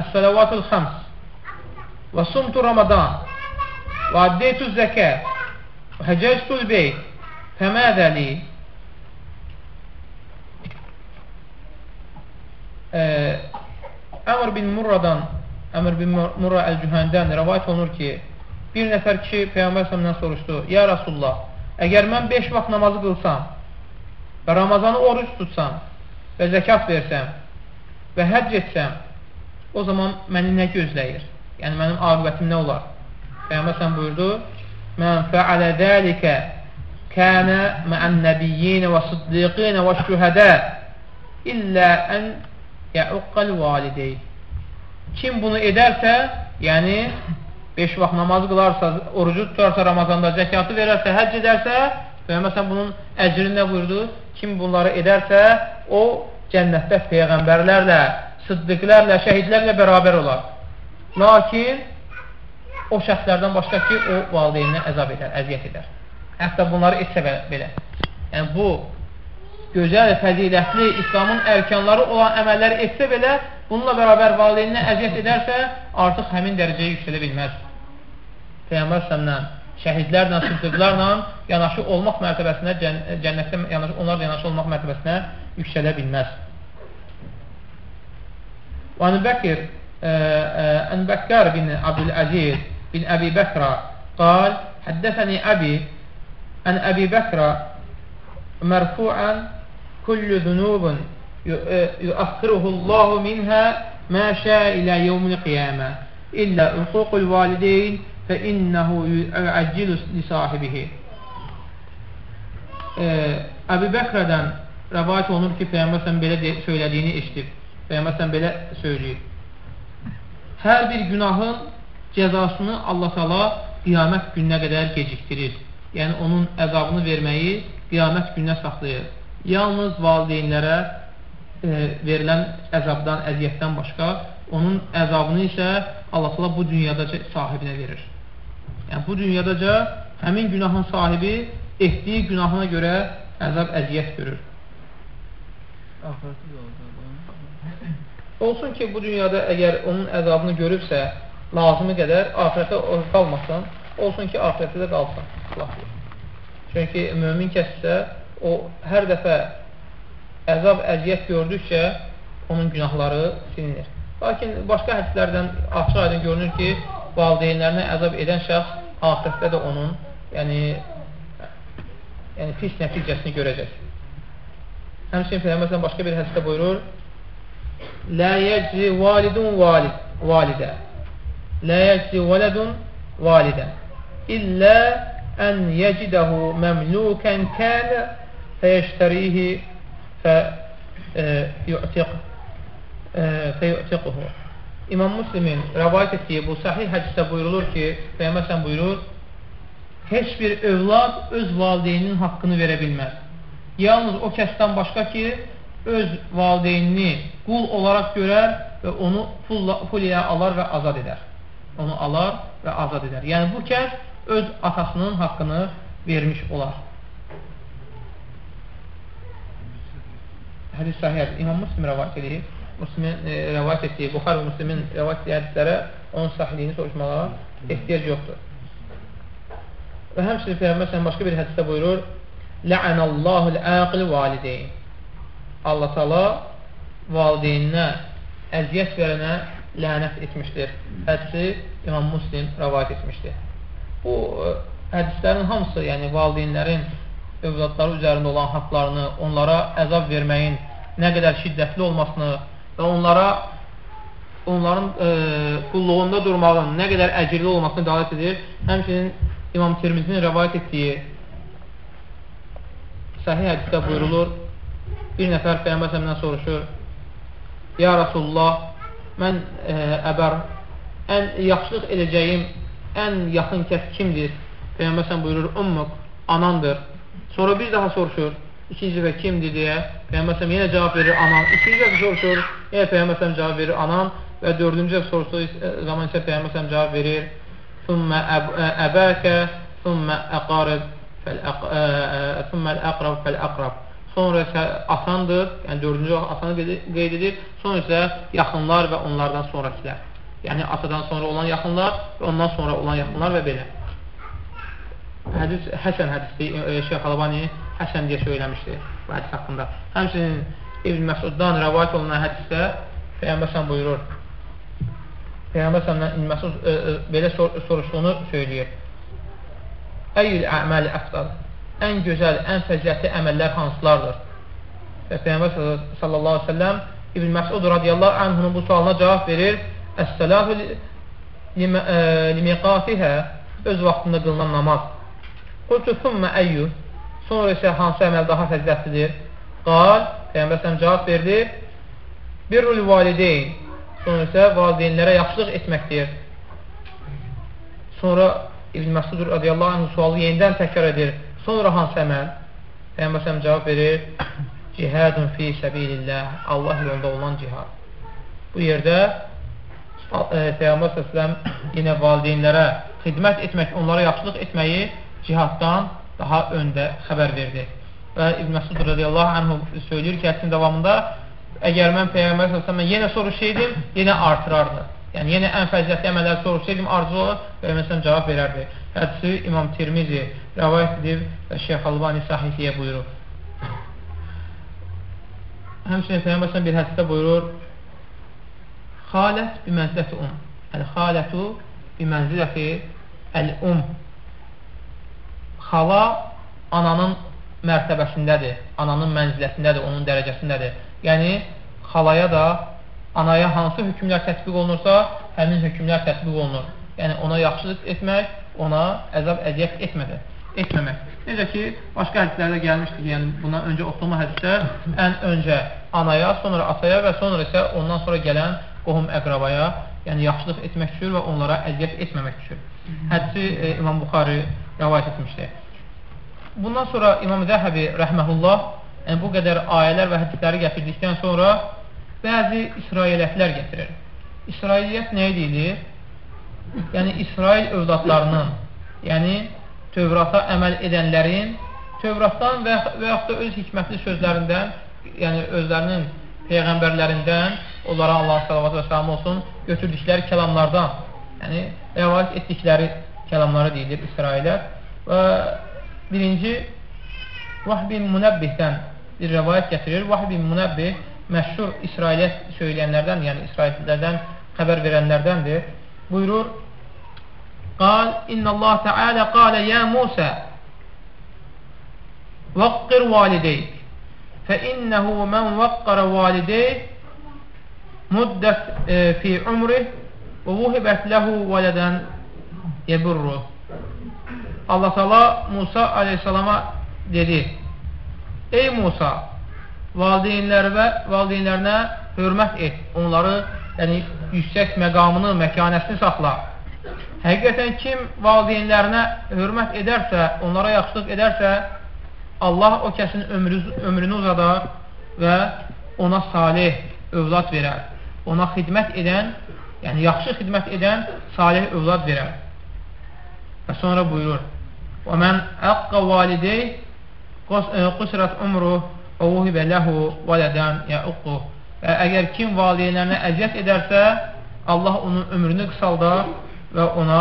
Əs-sələvatul xams Və sumtu ramadan Və addeytu zəkə Və həcəctul beyt Fəmədəli Əmr bin Murradan Əmr bin Murra Əl-Cühəndən rəvayət olunur ki bir nəfər ki Peyyambər səmdən soruşdu Ya Rasulullah əgər mən 5 vaxt namazı qılsam və Ramazanı oruç tutsam və zəkat versəm və həcc etsəm, o zaman məni nə gözləyir? Yəni, mənim aqibətim nə olar? Peyğəmbər sən buyurdu, Mən fəalə dəlikə kənə məən nəbiyyinə və sıddiqinə və şühədə illə ən yəuqqəl valideyn. Kim bunu edərsə, yəni 5 vaxt namazı qılarsa, orucu tutarsa, Ramazanda zəkatı verərsə, həcc edərsə, Peyğəmbər bunun əcrini nə buyurdu? Kim bunları edərsə, o cənnətdə peyğəmbərlərlə, sıddıqlərlə, şəhidlərlə bərabər olar. Lakin o şəxslərdən başqa ki, o valideyninə əzab edər, əziyyət edər. Hətta bunları etsə belə. Yəni, bu gözəl, fəzilətli, İslamın ərkanları olan əməlləri etsə belə, bununla bərabər valideyninə əziyyət edərsə, artıq həmin dərəcəyə yüksələ bilməz. Peyyəmbər səmdən şəhidlərlə, sıddıqlarla yanaşı olmaq mərtəbəsinə, cənnətdə yanaşı, onlarla yanaşı olmaq mərtəbəsinə yüksələ bilməz. Və Ən Bəkir Ən Bəkkar bin Abdüləziz bin Əbi Bəkrə qal Həddəsəni Əbi Ən Əbi Bəkrə mərfu'an kullu zunubun yuaxiruhu Allahu minhə mə şə ilə yevmil qiyamə illə uququl valideyn fəinnəhu yuəccilü li sahibihi. Əbi Bəkrədən rəvayət olunur ki, Peyyəməsən belə söylədiyini eşitib. Peyyəməsən belə söyləyib. Hər bir günahın cəzasını Allah sala qiyamət gününə qədər gecikdirir. Yəni, onun əzabını verməyi qiyamət gününə saxlayır. Yalnız valideynlərə e, verilən əzabdan, əziyyətdən başqa, onun əzabını isə Allah sala bu dünyada sahibinə verir. Yəni, bu dünyadaca həmin günahın sahibi etdiyi günahına görə əzab əziyyət görür. Olsun ki, bu dünyada əgər onun əzabını görübsə, lazımı qədər ahirətə qalmasın, olsun ki, ahirətə də qalsın. Allah Çünki mümin kəssə, o hər dəfə əzab, əziyyət gördükcə onun günahları silinir. Lakin başqa hədislərdən açıq aydın görünür ki, valideynlərinə əzab edən şəxs ahirətdə də onun yəni, yəni pis nəticəsini görəcək. Həmçinin Peyğəmbər başqa bir hədisdə buyurur: "La yeczi validun valid validə. La yeczi valadun validən illə ən yecidahu məmlukan kana feyəştərihi fə yu'tiq feyu'tiquhu." İmam Müslimin rəvayət etdiyi bu sahih hədisdə buyurulur ki, Peyğəmbər buyurur: Heç bir övlad öz valideyninin haqqını verə bilməz. Yalnız o kəsdən başqa ki, öz valideynini qul olaraq görər və onu pulla, pul ilə alar və azad edər. Onu alar və azad edər. Yəni, bu kəs öz atasının haqqını vermiş olar. Hədis sahih, İmam Müslim rəvayət edir. Müslimin e, rəvayət etdiyi, Buxar və Müslimin rəvayət etdiyi hədislərə onun sahihliyini soruşmağa ehtiyac yoxdur. Və həmçinin Peyğəmbər başqa bir hədisdə buyurur: "La'anallahu al-aqil valideyn." Allah Taala valideyninə əziyyət verənə lənət etmişdir. Hədisi İmam Müslim rəvayət etmişdir. Bu e, hədislərin hamısı, yəni valideynlərin övladları üzərində olan haqlarını, onlara əzab verməyin nə qədər şiddətli olmasını və onlara onların e, qulluğunda durmağın nə qədər əcirli olmasını dəlalət edir. Həmçinin İmam Tirmizinin rəvayət etdiyi səhih hədisdə buyurulur, bir nəfər Peyyambər səmdən soruşur, Ya Rasulullah, mən e, əbər ən yaxşılıq edəcəyim ən yaxın kəs kimdir? Peyyambər səm buyurur, ümmük, anandır. Sonra bir daha soruşur, İkinci və kimdir deyə Peyğəmbər yenə cavab verir anan. İkinci dəfə soruşur, yenə Peyğəmbər cavab verir anan və dördüncü dəfə soruşduğu e, zaman isə Peyğəmbər cavab verir Thumma əbəkə, e, thumma əqarib, thumma e, əqrab, fəl əqrab. Sonra isə atandır, yəni dördüncü atanı qeyd edir, sonra isə yaxınlar və onlardan sonrakilər. Yəni atadan sonra olan yaxınlar və ondan sonra olan yaxınlar və belə. Hədis, Həsən hədisdir, Şeyh Alabani Həsən deyə söyləmişdir bu hədis haqqında. Həmçinin İbn Məsuddan rəvayət olunan hədisdə Peyyəmbər buyurur, Peyyəmbər səndən Məsud ə, ə, belə sor soruşduğunu söyləyir. Əyyül əməli əfdal ən gözəl, ən fəzilətli əməllər hansılardır? Və Peyyəmbər sallallahu aleyhi ve selləm İbn Məsud radiyallahu anhunun bu sualına cavab verir Əs-səlatu limiqatihə öz vaxtında qılınan namaz. Qultu thumma əyyü sonra isə hansı əməl daha fəzilətlidir? Qal, Peyyəmbər sələm cavab verdi birrul valideyn sonra isə valideynlərə yaxşılıq etməkdir. Sonra İbn Məsud radiyallahu anh sualı yenidən təkrar edir. Sonra hansı əməl? Peyyəmbər sələm cavab verir cihadun fi səbilillah Allah yolunda olan cihad. Bu yerdə Peyğəmbər səsləm yenə valideynlərə xidmət etmək, onlara yaxşılıq etməyi cihaddan daha öndə xəbər verdi. Və İbn Məsud radiyallahu anh söyləyir ki, həsin davamında əgər mən Peyğəmbər səsləm yenə soruşsaydım, yenə artırardı. Yəni, yenə ən fəziyyətli əməlləri soruşsaydım, arzu olur, Peyğəmbər səsləm cavab verərdi. Hədisi İmam Tirmizi rəvayət edib və Şeyx Albani sahihiyyə buyurur. Həmçinin Peyğəmbər səsləm bir hədisdə buyurur, xalət bimənziləti um. Əl-xalətu bimənziləti əl-um. Xala ananın mərtəbəsindədir, ananın mənzilətindədir, onun dərəcəsindədir. Yəni, xalaya da anaya hansı hökmlər tətbiq olunursa, həmin hökmlər tətbiq olunur. Yəni, ona yaxşılıq etmək, ona əzab əziyyət etmədir, etməmək. Necə ki, başqa hədislərdə gəlmişdir yəni bundan öncə oxuma hədisdə ən öncə anaya, sonra ataya və sonra isə ondan sonra gələn qohum əqrabaya, yəni yaxşılıq etmək düşür və onlara əziyyət etməmək düşür. Hədisi e, İmam Buxari rəvayət etmişdir. Bundan sonra İmam Zəhəbi rəhməhullah yəni, bu qədər ayələr və hədisləri gətirdikdən sonra bəzi İsrailiyyətlər gətirir. İsrailiyyət nəyə deyilir? Yəni İsrail övladlarının, yəni Tövrata əməl edənlərin Tövratdan və, və yaxud da öz hikmətli sözlərindən, yəni özlərinin peyğəmbərlərindən onlara Allah salavatı və salam olsun, götürdükləri kəlamlardan, yəni rəvayət etdikləri kəlamları deyilir İsrailə və birinci Vahbin Münəbbihdən bir rəvayət gətirir. Vahbin Münəbbih məşhur İsrailiyyət söyləyənlərdən, yəni İsraililərdən xəbər verənlərdəndir. Buyurur, Qal, inna Allah Teala qalə ya Musa vaqqir valideyk fə innəhu mən vaqqara valideyk müddət e, fi umrih Və vuhibət ləhu vələdən yəbirru. Allah Teala Musa aleyhissalama dedi, Ey Musa, valideynlər və valideynlərinə hörmət et, onları yəni, yüksək məqamını, məkanəsini saxla. Həqiqətən kim valideynlərinə hörmət edərsə, onlara yaxşılıq edərsə, Allah o kəsin ömrü, ömrünü uzadar və ona salih övlad verər. Ona xidmət edən Yəni, yaxşı xidmət edən salih övlad verər. Və sonra buyurur, Və mən əqqa validey e, qusrat umru və uhibə ləhu vələdən yəuqquh. Və əgər kim valideynlərinə əziyyət edərsə, Allah onun ömrünü qısaldar və ona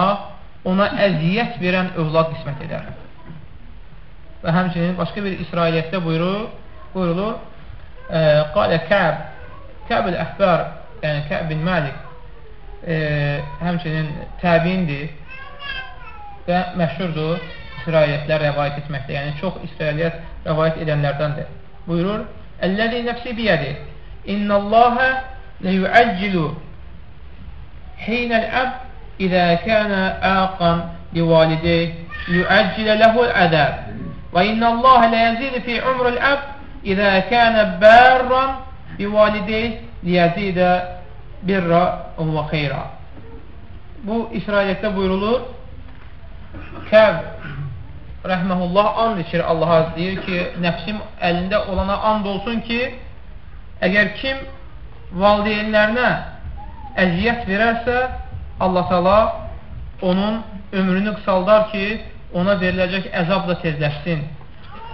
ona əziyyət verən övlad qismət edər. Və həmçinin başqa bir İsrailiyyətdə buyurur, buyurulur, e, Qalə Kəb, Kəb-ül-Əhbər, yəni Kəb bin Məlik e, həmçinin təbiindir və məşhurdur İsrailiyyətlər rəvayət etməkdə, yəni çox İsrailiyyət rəvayət edənlərdəndir. Buyurur, Əlləzi nəfsi biyədi, İnnəlləhə ləyuəccilu hinəl-əb İzə kənə əqan livalideyh liyuəccilə ləhu'l ədəb və innəlləhə ləyəzidə fi umrul-əb İzə kənə bərran bivalideyh liyəzidə birra və xeyra Bu İsrailiyyətdə buyurulur Kəb rəhməhullah and içir Allaha deyir ki, nəfsim əlində olana and olsun ki, əgər kim valideynlərinə əziyyət verərsə, Allah sala onun ömrünü qısaldar ki, ona veriləcək əzab da tezləşsin.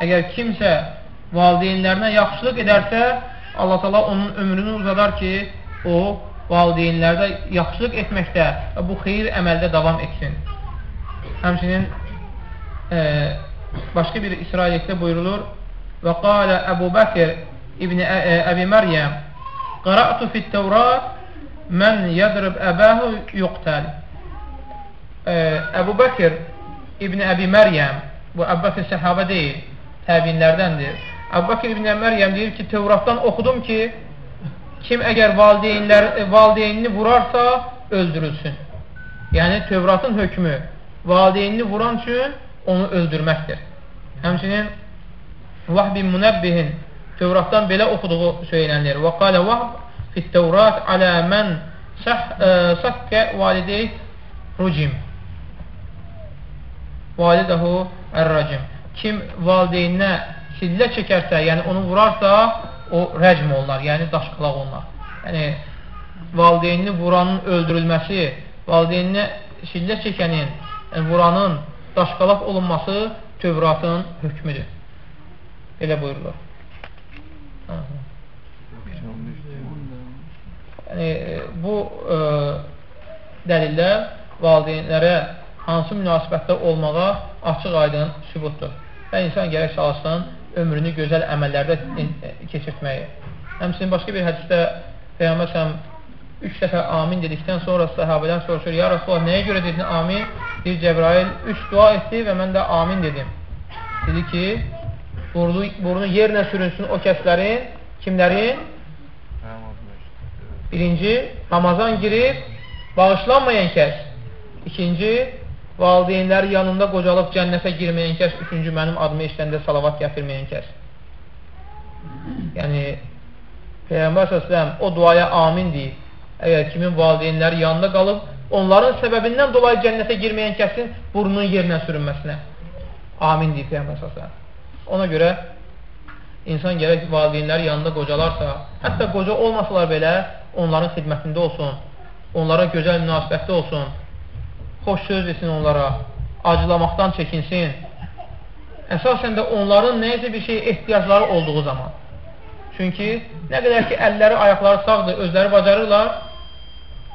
Əgər kimsə valideynlərinə yaxşılıq edərsə, Allah sala onun ömrünü uzadar ki, o valideynlərdə yaxşılıq etməkdə və bu xeyir əməldə davam etsin. Həmçinin e, başqa bir İsraillikdə buyurulur və qalə Əbu Bəkir İbni Əbi Məryəm Qara'tu fit-Tevrat mən yadrib əbəhu yuqtəl Əbu Bəkir İbni Əbi Məryəm bu Əbu Bəkir səhabə deyil təbinlərdəndir Əbu Bəkir İbni Məryəm deyir ki Tevratdan oxudum ki kim əgər valideynlər, valideynini vurarsa öldürülsün yəni Tevratın hökmü valideynini vuran üçün onu öldürməkdir. Həmçinin Vahb bin Munəbbihin Tevratdan belə oxuduğu söylənilir. Və qalə Vahb fit-Tevrat alə mən sakkə validey rucim validəhu ər-racim kim valideyninə sillə çəkərsə, yəni onu vurarsa, o rəcm olar, yəni daşqalaq olar. Yəni, valideynini vuranın öldürülməsi, valideyninə sillə çəkənin yəni, vuranın daşqalaq olunması Tövratın hökmüdür. Elə buyurulur. Yəni, bu e, dəlillər valideynlərə hansı münasibətdə olmağa açıq aydın sübutdur. Və insan gərək çalışsın ömrünü gözəl əməllərdə keçirtməyi. Həmçinin başqa bir hədisdə Peyyambər üç dəfə amin dedikdən sonra səhabədən soruşur, ya Rasulullah, nəyə görə dedin amin? Bir Cəbrail üç dua etdi və mən də amin dedim. Dedi ki, burnu, burnu yerinə sürünsün o kəslərin, kimlərin? Birinci, Ramazan girib, bağışlanmayan kəs. İkinci, valideynləri yanında qocalıb cənnətə girməyən kəs. Üçüncü, mənim adımı işləndə salavat gətirməyən kəs. Yəni, Peyğəmbər səsləm o duaya amin deyib əgər kimin valideynləri yanında qalıb, onların səbəbindən dolayı cənnətə girməyən kəsin burnunun yerinə sürünməsinə. Amin deyib Peyyəmbər səsə. Ona görə insan gərək valideynləri yanında qocalarsa, hətta qoca olmasalar belə onların xidmətində olsun, onlara gözəl münasibətdə olsun, xoş söz desin onlara, acılamaqdan çəkinsin. Əsasən də onların nəyəcə bir şey ehtiyacları olduğu zaman. Çünki nə qədər ki, əlləri, ayaqları sağdır, özləri bacarırlar,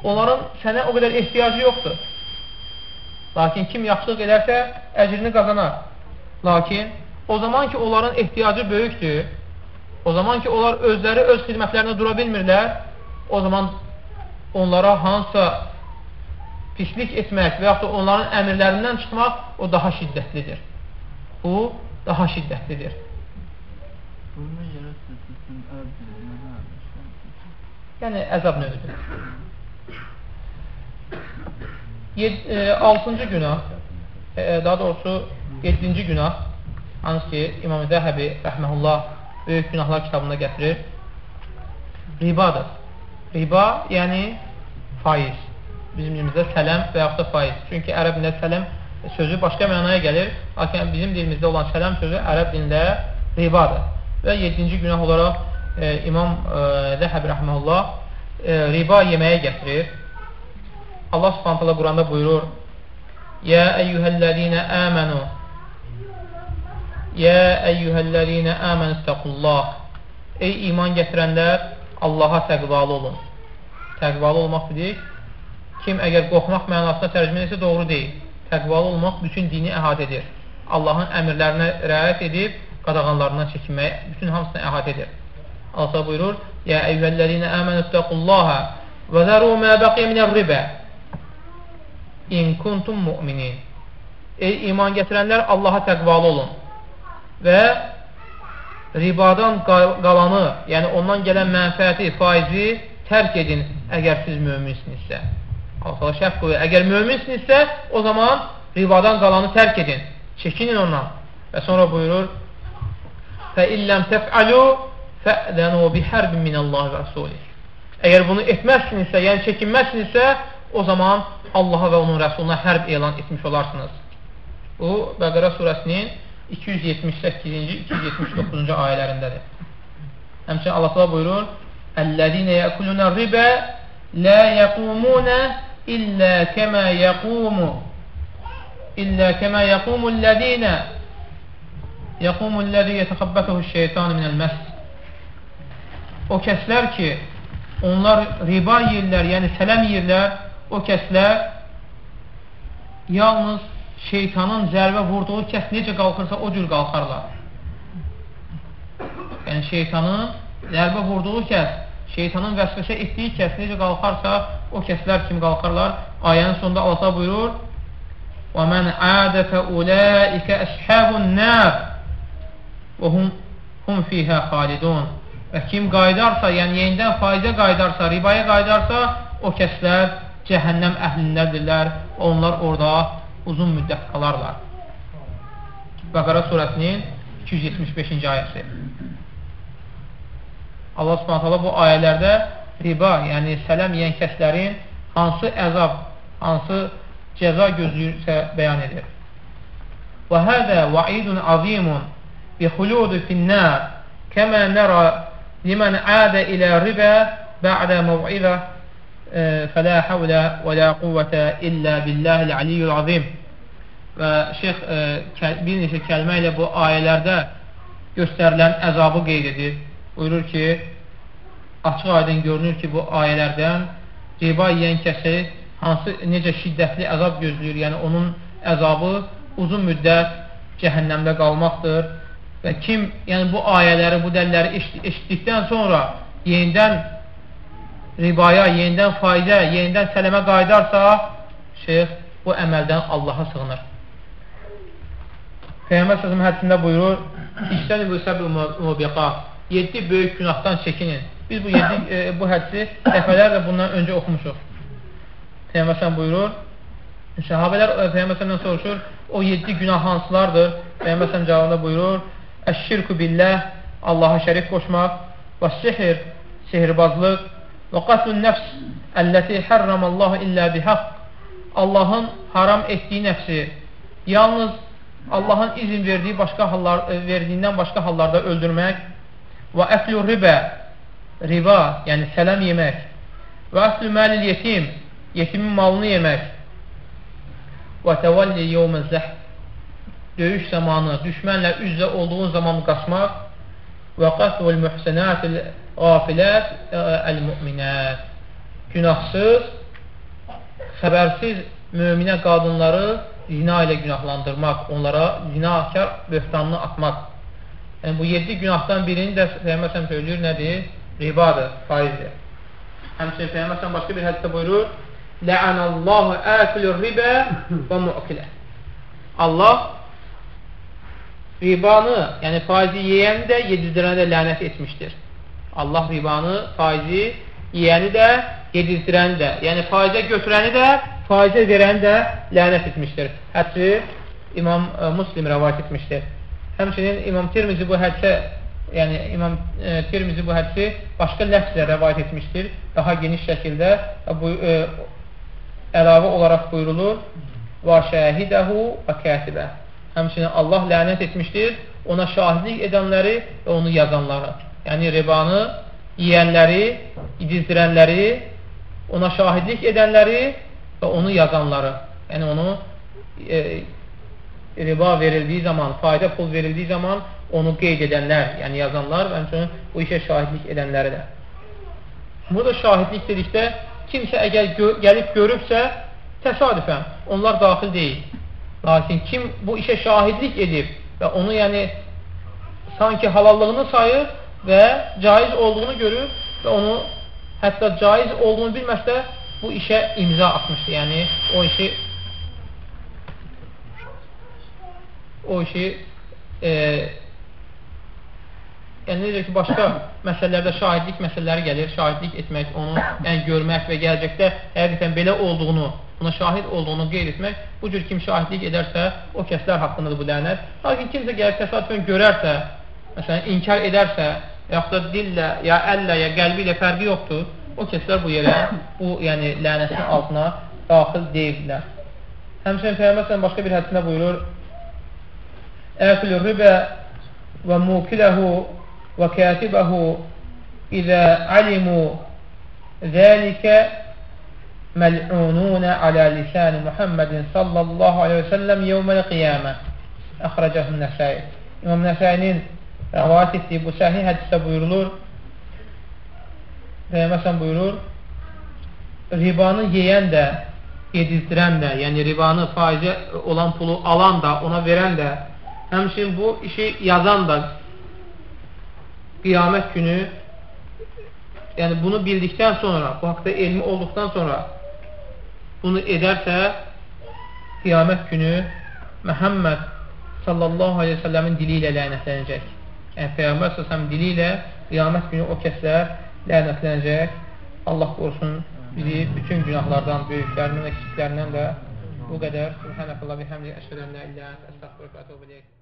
onların sənə o qədər ehtiyacı yoxdur. Lakin kim yaxşılıq edərsə, əcrini qazanar. Lakin o zaman ki, onların ehtiyacı böyükdür, o zaman ki, onlar özləri öz xidmətlərinə dura bilmirlər, o zaman onlara hansısa pislik etmək və yaxud da onların əmirlərindən çıxmaq o daha şiddətlidir. Bu, daha şiddətlidir. Yəni əzab növüdür. 6-cı günah, e, daha doğrusu 7-ci günah, hansı ki İmam Zəhəbi rəhməhullah böyük günahlar kitabında gətirir, ribadır. Riba, yəni faiz. Bizim dilimizdə sələm və yaxud da faiz. Çünki ərəb dilində sələm sözü başqa mənaya gəlir, lakin bizim dilimizdə olan sələm sözü ərəb dilində ribadır. Və 7-ci günah olaraq e, İmam e, Zəhəbi rəhməhullah e, riba yeməyə gətirir. Allah subhanətələ Quranda buyurur Yə əyyuhəl-ləzinə əmənu Yə əyyuhəl-ləzinə əmənü istəqullah Ey iman gətirənlər Allaha təqvalı olun. Təqvalı olmaq dedik. Kim əgər qorxmaq mənasına tərcümə edirsə doğru deyil. Təqvalı olmaq bütün dini əhatə edir. Allahın əmirlərinə rəayət edib qadağanlarından çəkinmək bütün hamısını əhatə edir. Allah buyurur: "Ya eyyuhellezine amenu ittaqullaha və zaru ma baqiya minər-riba in kuntum mu'minin." Ey iman gətirənlər, Allaha təqvalı olun və ribadan qalanı, yəni ondan gələn mənfəəti, faizi tərk edin əgər siz möminsinizsə. Allah şərt qoyur, əgər möminsinizsə, o zaman ribadan qalanı tərk edin, çəkinin ondan. Və sonra buyurur, فَإِلَّمْ تَفْعَلُوا فَأْذَنُوا بِحَرْبٍ مِنَ اللّٰهِ və رَسُولِهِ Əgər bunu etməzsinizsə, yəni çəkinməzsinizsə, o zaman Allaha və onun rəsuluna hərb elan etmiş olarsınız. Bu, Bəqərə surəsinin 278-ci, 279-cu ayələrindədir. Həmçin Allah s.ə. buyurur, Əl-ləzinə yəkulunə ribə lə yəqumunə illə kəmə yəqumu illə kəmə yəqumu ləzinə yəqumul-ləzi yətəxəbbətəhu-şeytanu minəl-məs O kəslər ki, onlar riba yiyirlər, yəni sələm yiyirlər, o kəslər yalnız şeytanın zərbə vurduğu kəs necə qalxırsa, o cür qalxarlar. Yəni, şeytanın zərbə vurduğu kəs, şeytanın vəsvəsə etdiyi kəs necə qalxarsa, o kəslər kimi qalxarlar. Ayənin sonunda Allah buyurur, وَمَنْ عَادَ فَأُولَٰئِكَ أَشْحَابُ النَّارِ və hum, hum fiyhə xalidun və kim qaydarsa, yəni yenidən faizə qaydarsa, ribaya qaydarsa, o kəslər cəhənnəm əhlindədirlər, onlar orada uzun müddət qalarlar. Bəqara surəsinin 275-ci ayəsi. Allah subhanətələ bu ayələrdə riba, yəni sələm yiyən kəslərin hansı əzab, hansı cəza gözləyirsə bəyan edir. Və hədə vaidun azimun bi xuludu finnər kəmə nərə limən ədə ilə ribə bə'də muv'idə e, fələ həvlə və lə quvvətə illə billəhil aliyyul azim və şeyx e, bir neçə kəlmə ilə bu ayələrdə göstərilən əzabı qeyd edir Buyurur ki, açıq aydın görünür ki, bu ayələrdən riba yiyən kəsi hansı necə şiddətli əzab gözləyir, yəni onun əzabı uzun müddət cəhənnəmdə qalmaqdır və kim yəni bu ayələri, bu dəlləri eşitdikdən sonra yenidən ribaya, yenidən faizə, yenidən sələmə qaydarsa, şeyx bu əməldən Allaha sığınır. Peyyəmbər sözüm hədisində buyurur, İştəni bu səbi mübiqat, 7 böyük günahdan çəkinin. Biz bu, yedi, e, bu hədisi dəfələrlə bundan öncə oxumuşuq. Peyyəmbər buyurur, Səhabələr e, Peyyəmbər soruşur, o 7 günah hansılardır? Peyyəmbər cavabında buyurur, Əşşirku billəh, Allaha şərik qoşmaq və sihir, sihirbazlıq və qatlun nəfs, əlləti hərramallahu illə bihaq, Allahın haram etdiyi nəfsi, yalnız Allahın izin verdiyi başqa hallar, e, verdiyindən başqa hallarda öldürmək və əflü ribə, riba, yəni sələm yemək və əflü məlil yetim, yetimin malını yemək və təvəlli yevmə zəhv, döyüş zamanı düşmənlə üz-üzə olduğun zaman qaçmaq. Və qasvul mühsənətil qafilət əl-müminət günahsız, xəbərsiz möminə qadınları zina ilə günahlandırmaq, onlara zinakar böhtanını atmaq. Yəni, bu yedi günahdan birini də Peyyəməsən söylüyor, nədir? Ribadır, faizdir. Həmçinin Peyyəməsən başqa bir hədisdə buyurur, Lə'anəllahu əkülür ribə və mu'kilə. Allah ribanı, yəni faizi yeyəni də, yedizdirəni də lənət etmişdir. Allah ribanı, faizi yeyəni də, yedizdirəni də, yəni faizə götürəni də, faizə verəni də lənət etmişdir. Hədsi İmam ə, Muslim rəvayət etmişdir. Həmçinin İmam Tirmizi bu hədisə yəni İmam e, Tirmizi bu hədisi başqa ləfzlə rəvayət etmişdir. Daha geniş şəkildə bu e, əlavə olaraq buyurulur: "Və şahidəhu və katibə." Həmçinin Allah lənət etmişdir ona şahidlik edənləri və onu yazanları. Yəni ribanı yeyənləri, idizdirənləri, ona şahidlik edənləri və onu yazanları. Yəni onu e, riba verildiyi zaman, fayda pul verildiyi zaman onu qeyd edənlər, yəni yazanlar və həmçinin bu işə şahidlik edənləri də. Burada şahidlik dedikdə kimsə əgər gö gəlib görübsə, təsadüfən onlar daxil deyil. Lakin kim bu işə şahidlik edib və onu yəni sanki halallığını sayır və caiz olduğunu görür və onu hətta caiz olduğunu bilməsə bu işə imza atmışdır. Yəni o işi o işi e, yəni necə ki, başqa məsələlərdə şahidlik məsələləri gəlir, şahidlik etmək, onu yəni görmək və gələcəkdə həqiqətən belə olduğunu, buna şahid olduğunu qeyd etmək, bu cür kim şahidlik edərsə, o kəslər haqqındadır bu lənət. Lakin kimsə gəlib təsadüfən görərsə, məsələn, inkar edərsə, yaxud da dillə, ya əllə, ya qəlbi ilə fərqi yoxdur, o kəslər bu yerə, bu yəni lənətin altına daxil deyirlər. Həmçinin Peyğəmbər başqa bir hədisində buyurur: "Əkül ribə və mukiləhu وكاتبه إذا علموا ذلك ملعونون على لسان محمد صلى الله عليه وسلم يوم القيامة أخرجه النسائي İmam Nəsəinin rəvayət etdiyi bu səhih hədisdə buyurulur Peyğəmbər buyurur ribanı yeyən də yedizdirən də, yəni ribanı faizə olan pulu alan da, ona verən də, həmçinin bu işi yazan da qiyamət günü yəni bunu bildikdən sonra, bu haqda elmi olduqdan sonra bunu edərsə qiyamət günü Məhəmməd sallallahu aleyhi ve sellemin dili ilə lənətlənəcək. Yəni Peyğəmbər sallallahu dili ilə qiyamət günü o kəslər lənətlənəcək. Allah qorusun bizi bütün günahlardan, böyüklərindən, eksiklərindən də bu qədər. Subhanəkallah və həmdi əşhədən la illə və etûbü ileyk.